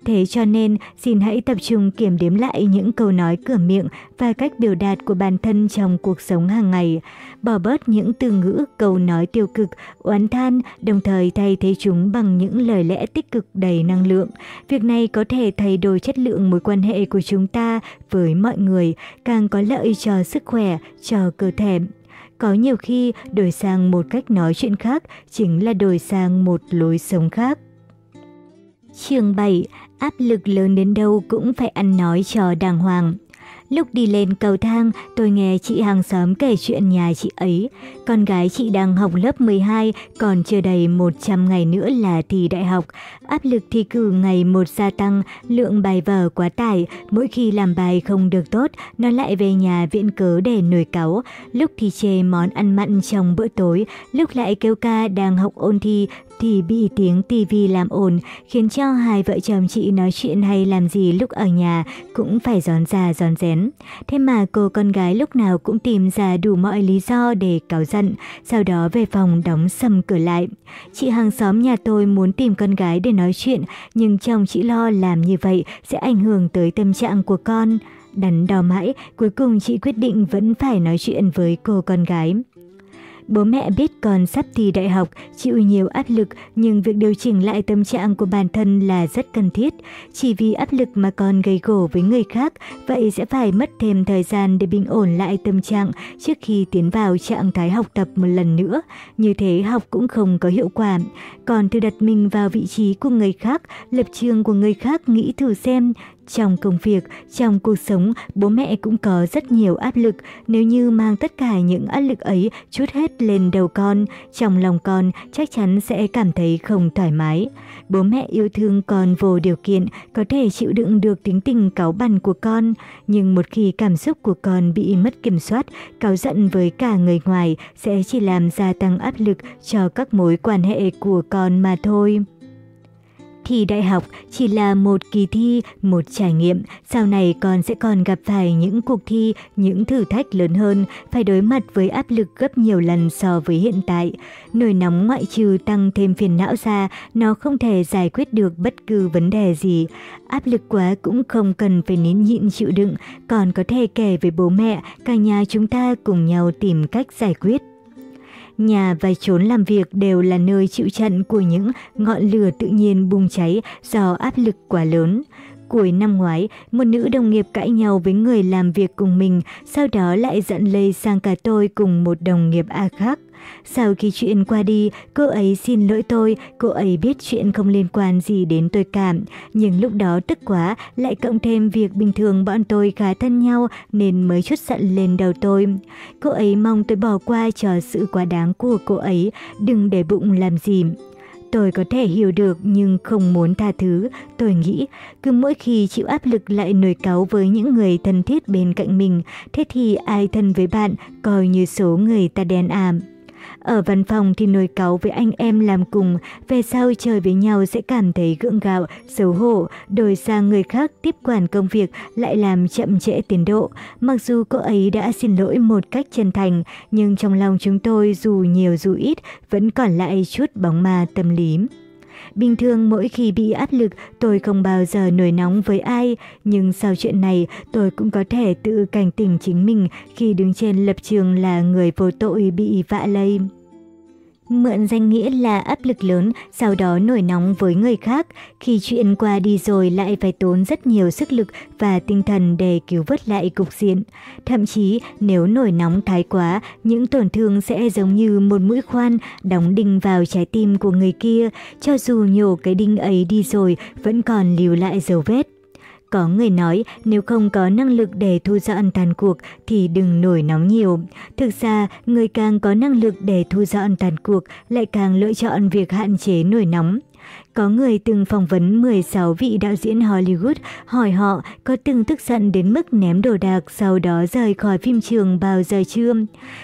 Thế cho nên, xin hãy tập trung kiểm đếm lại những câu nói cửa miệng và cách biểu đạt của bản thân trong cuộc sống hàng ngày. Bỏ bớt những từ ngữ, câu nói tiêu cực, oán than, đồng thời thay thế chúng bằng những lời lẽ tích cực đầy năng lượng. Việc này có thể thay đổi chất lượng mối quan hệ của chúng ta với mọi người, càng có lợi cho sức khỏe, cho cơ thể. Có nhiều khi đổi sang một cách nói chuyện khác chính là đổi sang một lối sống khác. Chương 7. Áp lực lớn đến đâu cũng phải ăn nói cho đàng hoàng. Lúc đi lên cầu thang, tôi nghe chị hàng xóm kể chuyện nhà chị ấy. Con gái chị đang học lớp 12, còn chưa đầy 100 ngày nữa là thi đại học. Áp lực thi cử ngày một gia tăng, lượng bài vở quá tải. Mỗi khi làm bài không được tốt, nó lại về nhà viện cớ để nổi cáu. Lúc thì chê món ăn mặn trong bữa tối, lúc lại kêu ca đang học ôn thi, thì bị tiếng tivi làm ồn, khiến cho hai vợ chồng chị nói chuyện hay làm gì lúc ở nhà cũng phải gión ra gión rén. Thế mà cô con gái lúc nào cũng tìm ra đủ mọi lý do để cáu giận, sau đó về phòng đóng sầm cửa lại. Chị hàng xóm nhà tôi muốn tìm con gái để nói chuyện, nhưng chồng chị lo làm như vậy sẽ ảnh hưởng tới tâm trạng của con. Đắn đo mãi, cuối cùng chị quyết định vẫn phải nói chuyện với cô con gái. Bố mẹ biết con sắp thi đại học, chịu nhiều áp lực nhưng việc điều chỉnh lại tâm trạng của bản thân là rất cần thiết. Chỉ vì áp lực mà con gây gổ với người khác, vậy sẽ phải mất thêm thời gian để bình ổn lại tâm trạng trước khi tiến vào trạng thái học tập một lần nữa. Như thế học cũng không có hiệu quả. Còn thử đặt mình vào vị trí của người khác, lập trường của người khác nghĩ thử xem, trong công việc, trong cuộc sống, bố mẹ cũng có rất nhiều áp lực. Nếu như mang tất cả những áp lực ấy chút hết lên đầu con, trong lòng con chắc chắn sẽ cảm thấy không thoải mái. Bố mẹ yêu thương con vô điều kiện, có thể chịu đựng được tính tình cáu bằn của con. Nhưng một khi cảm xúc của con bị mất kiểm soát, cáu giận với cả người ngoài sẽ chỉ làm gia tăng áp lực cho các mối quan hệ của con mà thôi. Thi đại học chỉ là một kỳ thi, một trải nghiệm, sau này con sẽ còn gặp phải những cuộc thi, những thử thách lớn hơn, phải đối mặt với áp lực gấp nhiều lần so với hiện tại. Nổi nóng ngoại trừ tăng thêm phiền não ra, nó không thể giải quyết được bất cứ vấn đề gì. Áp lực quá cũng không cần phải nín nhịn chịu đựng, còn có thể kể với bố mẹ, cả nhà chúng ta cùng nhau tìm cách giải quyết. Nhà và chốn làm việc đều là nơi chịu trận của những ngọn lửa tự nhiên bùng cháy do áp lực quá lớn. Cuối năm ngoái, một nữ đồng nghiệp cãi nhau với người làm việc cùng mình, sau đó lại giận lây sang cả tôi cùng một đồng nghiệp A khác. Sau khi chuyện qua đi, cô ấy xin lỗi tôi, cô ấy biết chuyện không liên quan gì đến tôi cảm Nhưng lúc đó tức quá, lại cộng thêm việc bình thường bọn tôi khá thân nhau nên mới chút giận lên đầu tôi. Cô ấy mong tôi bỏ qua cho sự quá đáng của cô ấy, đừng để bụng làm gì. Tôi có thể hiểu được nhưng không muốn tha thứ. Tôi nghĩ, cứ mỗi khi chịu áp lực lại nổi cáu với những người thân thiết bên cạnh mình, thế thì ai thân với bạn coi như số người ta đen ảm. Ở văn phòng thì nồi cáu với anh em làm cùng, về sau chơi với nhau sẽ cảm thấy gượng gạo, xấu hổ, đổi sang người khác tiếp quản công việc lại làm chậm trễ tiến độ. Mặc dù cô ấy đã xin lỗi một cách chân thành, nhưng trong lòng chúng tôi dù nhiều dù ít vẫn còn lại chút bóng ma tâm lý. Bình thường mỗi khi bị áp lực tôi không bao giờ nổi nóng với ai, nhưng sau chuyện này tôi cũng có thể tự cảnh tỉnh chính mình khi đứng trên lập trường là người vô tội bị vạ lây. Mượn danh nghĩa là áp lực lớn, sau đó nổi nóng với người khác. Khi chuyện qua đi rồi lại phải tốn rất nhiều sức lực và tinh thần để cứu vớt lại cục diện. Thậm chí nếu nổi nóng thái quá, những tổn thương sẽ giống như một mũi khoan đóng đinh vào trái tim của người kia. Cho dù nhổ cái đinh ấy đi rồi, vẫn còn lưu lại dấu vết. Có người nói nếu không có năng lực để thu dọn tàn cuộc thì đừng nổi nóng nhiều. Thực ra, người càng có năng lực để thu dọn tàn cuộc lại càng lựa chọn việc hạn chế nổi nóng. Có người từng phỏng vấn 16 vị đạo diễn Hollywood, hỏi họ có từng tức giận đến mức ném đồ đạc sau đó rời khỏi phim trường bao giờ chưa.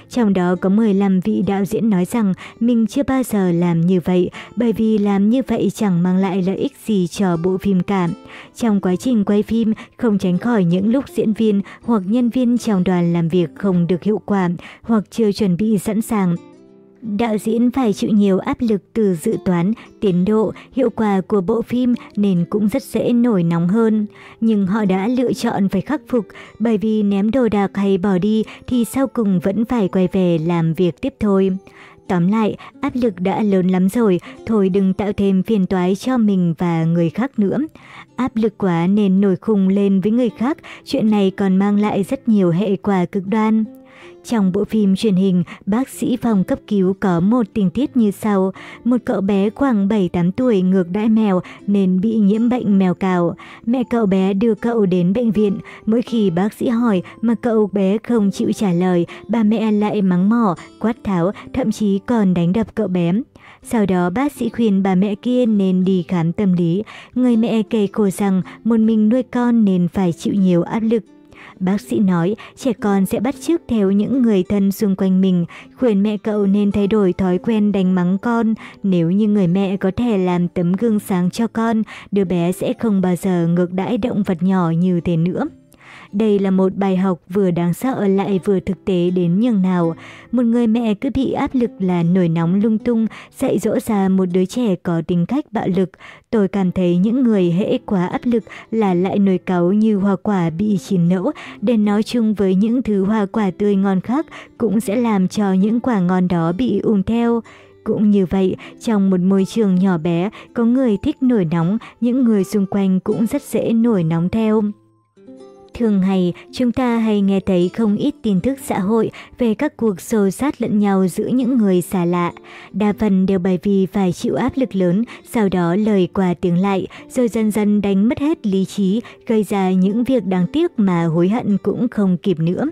Trong đó có 15 vị đạo diễn nói rằng mình chưa bao giờ làm như vậy, bởi vì làm như vậy chẳng mang lại lợi ích gì cho bộ phim cả. Trong quá trình quay phim, không tránh khỏi những lúc diễn viên hoặc nhân viên trong đoàn làm việc không được hiệu quả hoặc chưa chuẩn bị sẵn sàng Đạo diễn phải chịu nhiều áp lực từ dự toán, tiến độ, hiệu quả của bộ phim nên cũng rất dễ nổi nóng hơn. Nhưng họ đã lựa chọn phải khắc phục bởi vì ném đồ đạc hay bỏ đi thì sau cùng vẫn phải quay về làm việc tiếp thôi. Tóm lại, áp lực đã lớn lắm rồi, thôi đừng tạo thêm phiền toái cho mình và người khác nữa. Áp lực quá nên nổi khùng lên với người khác, chuyện này còn mang lại rất nhiều hệ quả cực đoan. Trong bộ phim truyền hình, bác sĩ phòng cấp cứu có một tình tiết như sau. Một cậu bé khoảng 7-8 tuổi ngược đãi mèo nên bị nhiễm bệnh mèo cào. Mẹ cậu bé đưa cậu đến bệnh viện. Mỗi khi bác sĩ hỏi mà cậu bé không chịu trả lời, bà mẹ lại mắng mỏ, quát tháo, thậm chí còn đánh đập cậu bé. Sau đó bác sĩ khuyên bà mẹ kia nên đi khám tâm lý. Người mẹ kể cô rằng một mình nuôi con nên phải chịu nhiều áp lực. Bác sĩ nói trẻ con sẽ bắt chước theo những người thân xung quanh mình, khuyên mẹ cậu nên thay đổi thói quen đánh mắng con. Nếu như người mẹ có thể làm tấm gương sáng cho con, đứa bé sẽ không bao giờ ngược đãi động vật nhỏ như thế nữa. Đây là một bài học vừa đáng sợ lại vừa thực tế đến nhường nào. Một người mẹ cứ bị áp lực là nổi nóng lung tung, dạy dỗ ra một đứa trẻ có tính cách bạo lực. Tôi cảm thấy những người hễ quá áp lực là lại nổi cáu như hoa quả bị chín nẫu, để nói chung với những thứ hoa quả tươi ngon khác cũng sẽ làm cho những quả ngon đó bị ùn theo. Cũng như vậy, trong một môi trường nhỏ bé, có người thích nổi nóng, những người xung quanh cũng rất dễ nổi nóng theo. Thường ngày, chúng ta hay nghe thấy không ít tin tức xã hội về các cuộc xô sát lẫn nhau giữa những người xa lạ. Đa phần đều bởi vì phải chịu áp lực lớn, sau đó lời qua tiếng lại, rồi dần dần đánh mất hết lý trí, gây ra những việc đáng tiếc mà hối hận cũng không kịp nữa.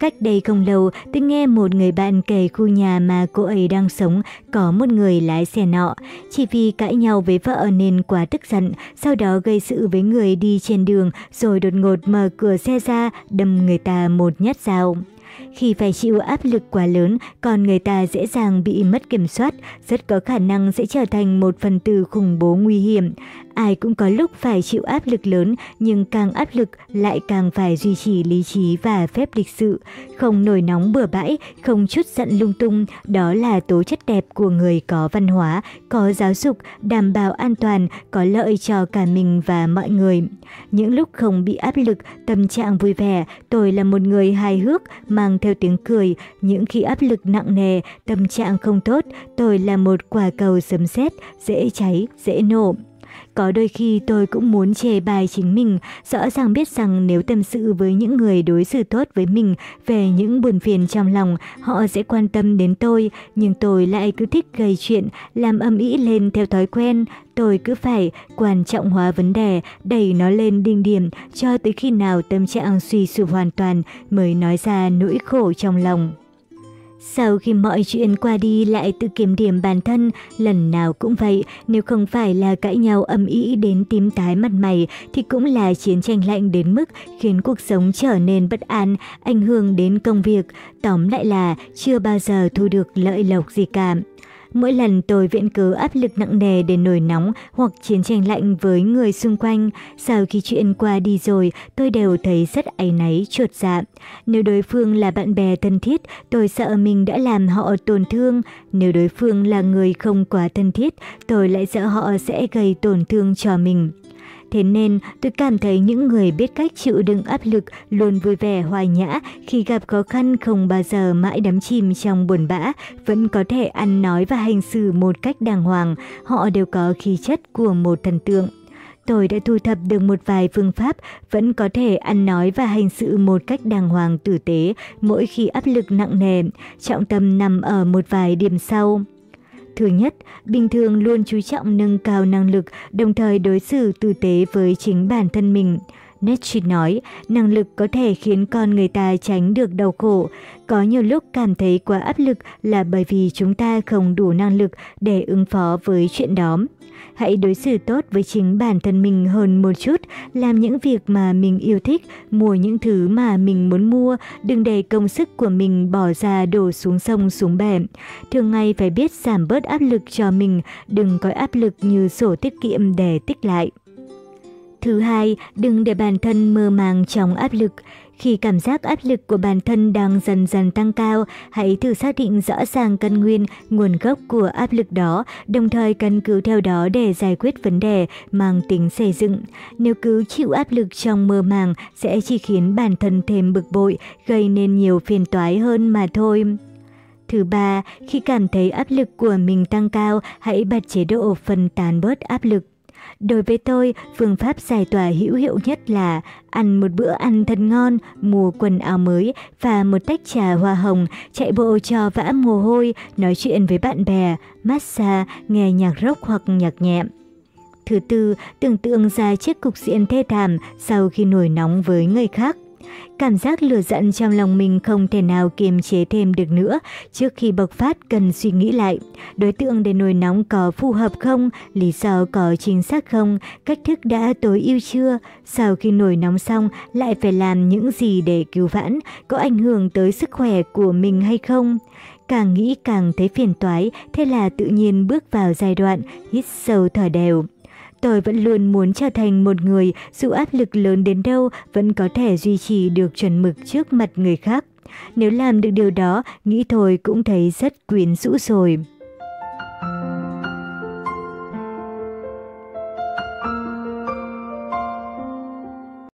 Cách đây không lâu, tôi nghe một người bạn kể khu nhà mà cô ấy đang sống có một người lái xe nọ. Chỉ vì cãi nhau với vợ nên quá tức giận, sau đó gây sự với người đi trên đường rồi đột ngột mở cửa xe ra đâm người ta một nhát dao. Khi phải chịu áp lực quá lớn, còn người ta dễ dàng bị mất kiểm soát, rất có khả năng sẽ trở thành một phần tử khủng bố nguy hiểm. Ai cũng có lúc phải chịu áp lực lớn, nhưng càng áp lực lại càng phải duy trì lý trí và phép lịch sự. Không nổi nóng bừa bãi, không chút giận lung tung, đó là tố chất đẹp của người có văn hóa, có giáo dục, đảm bảo an toàn, có lợi cho cả mình và mọi người. Những lúc không bị áp lực, tâm trạng vui vẻ, tôi là một người hài hước, mang theo tiếng cười. Những khi áp lực nặng nề, tâm trạng không tốt, tôi là một quả cầu sấm sét, dễ cháy, dễ nổ. Có đôi khi tôi cũng muốn chê bài chính mình, rõ ràng biết rằng nếu tâm sự với những người đối xử tốt với mình về những buồn phiền trong lòng, họ sẽ quan tâm đến tôi, nhưng tôi lại cứ thích gây chuyện, làm âm ĩ lên theo thói quen. Tôi cứ phải quan trọng hóa vấn đề, đẩy nó lên đỉnh điểm cho tới khi nào tâm trạng suy sụp hoàn toàn mới nói ra nỗi khổ trong lòng. Sau khi mọi chuyện qua đi lại tự kiểm điểm bản thân, lần nào cũng vậy, nếu không phải là cãi nhau âm ĩ đến tím tái mặt mày thì cũng là chiến tranh lạnh đến mức khiến cuộc sống trở nên bất an, ảnh hưởng đến công việc, tóm lại là chưa bao giờ thu được lợi lộc gì cả. Mỗi lần tôi viện cớ áp lực nặng nề để nổi nóng hoặc chiến tranh lạnh với người xung quanh, sau khi chuyện qua đi rồi, tôi đều thấy rất áy náy, chuột dạ. Nếu đối phương là bạn bè thân thiết, tôi sợ mình đã làm họ tổn thương. Nếu đối phương là người không quá thân thiết, tôi lại sợ họ sẽ gây tổn thương cho mình. Thế nên tôi cảm thấy những người biết cách chịu đựng áp lực luôn vui vẻ hoài nhã khi gặp khó khăn không bao giờ mãi đắm chìm trong buồn bã, vẫn có thể ăn nói và hành xử một cách đàng hoàng. Họ đều có khí chất của một thần tượng. Tôi đã thu thập được một vài phương pháp vẫn có thể ăn nói và hành sự một cách đàng hoàng tử tế mỗi khi áp lực nặng nề. Trọng tâm nằm ở một vài điểm sau. Thứ nhất, bình thường luôn chú trọng nâng cao năng lực, đồng thời đối xử tử tế với chính bản thân mình. Nietzsche nói, năng lực có thể khiến con người ta tránh được đau khổ. Có nhiều lúc cảm thấy quá áp lực là bởi vì chúng ta không đủ năng lực để ứng phó với chuyện đó. Hãy đối xử tốt với chính bản thân mình hơn một chút, làm những việc mà mình yêu thích, mua những thứ mà mình muốn mua, đừng để công sức của mình bỏ ra đổ xuống sông xuống bể. Thường ngày phải biết giảm bớt áp lực cho mình, đừng có áp lực như sổ tiết kiệm để tích lại. Thứ hai, đừng để bản thân mơ màng trong áp lực. Khi cảm giác áp lực của bản thân đang dần dần tăng cao, hãy thử xác định rõ ràng căn nguyên, nguồn gốc của áp lực đó, đồng thời căn cứ theo đó để giải quyết vấn đề mang tính xây dựng. Nếu cứ chịu áp lực trong mơ màng sẽ chỉ khiến bản thân thêm bực bội, gây nên nhiều phiền toái hơn mà thôi. Thứ ba, khi cảm thấy áp lực của mình tăng cao, hãy bật chế độ phân tán bớt áp lực. Đối với tôi, phương pháp giải tỏa hữu hiệu nhất là ăn một bữa ăn thật ngon, mua quần áo mới và một tách trà hoa hồng, chạy bộ cho vã mồ hôi, nói chuyện với bạn bè, massage, nghe nhạc rock hoặc nhạc nhẹ. Thứ tư, tưởng tượng ra chiếc cục diện thê thảm sau khi nổi nóng với người khác. Cảm giác lửa giận trong lòng mình không thể nào kiềm chế thêm được nữa. Trước khi bộc phát cần suy nghĩ lại. Đối tượng để nổi nóng có phù hợp không? Lý do có chính xác không? Cách thức đã tối ưu chưa? Sau khi nổi nóng xong lại phải làm những gì để cứu vãn? Có ảnh hưởng tới sức khỏe của mình hay không? Càng nghĩ càng thấy phiền toái, thế là tự nhiên bước vào giai đoạn hít sâu thở đều. Tôi vẫn luôn muốn trở thành một người dù áp lực lớn đến đâu vẫn có thể duy trì được chuẩn mực trước mặt người khác. Nếu làm được điều đó, nghĩ thôi cũng thấy rất quyến rũ rồi.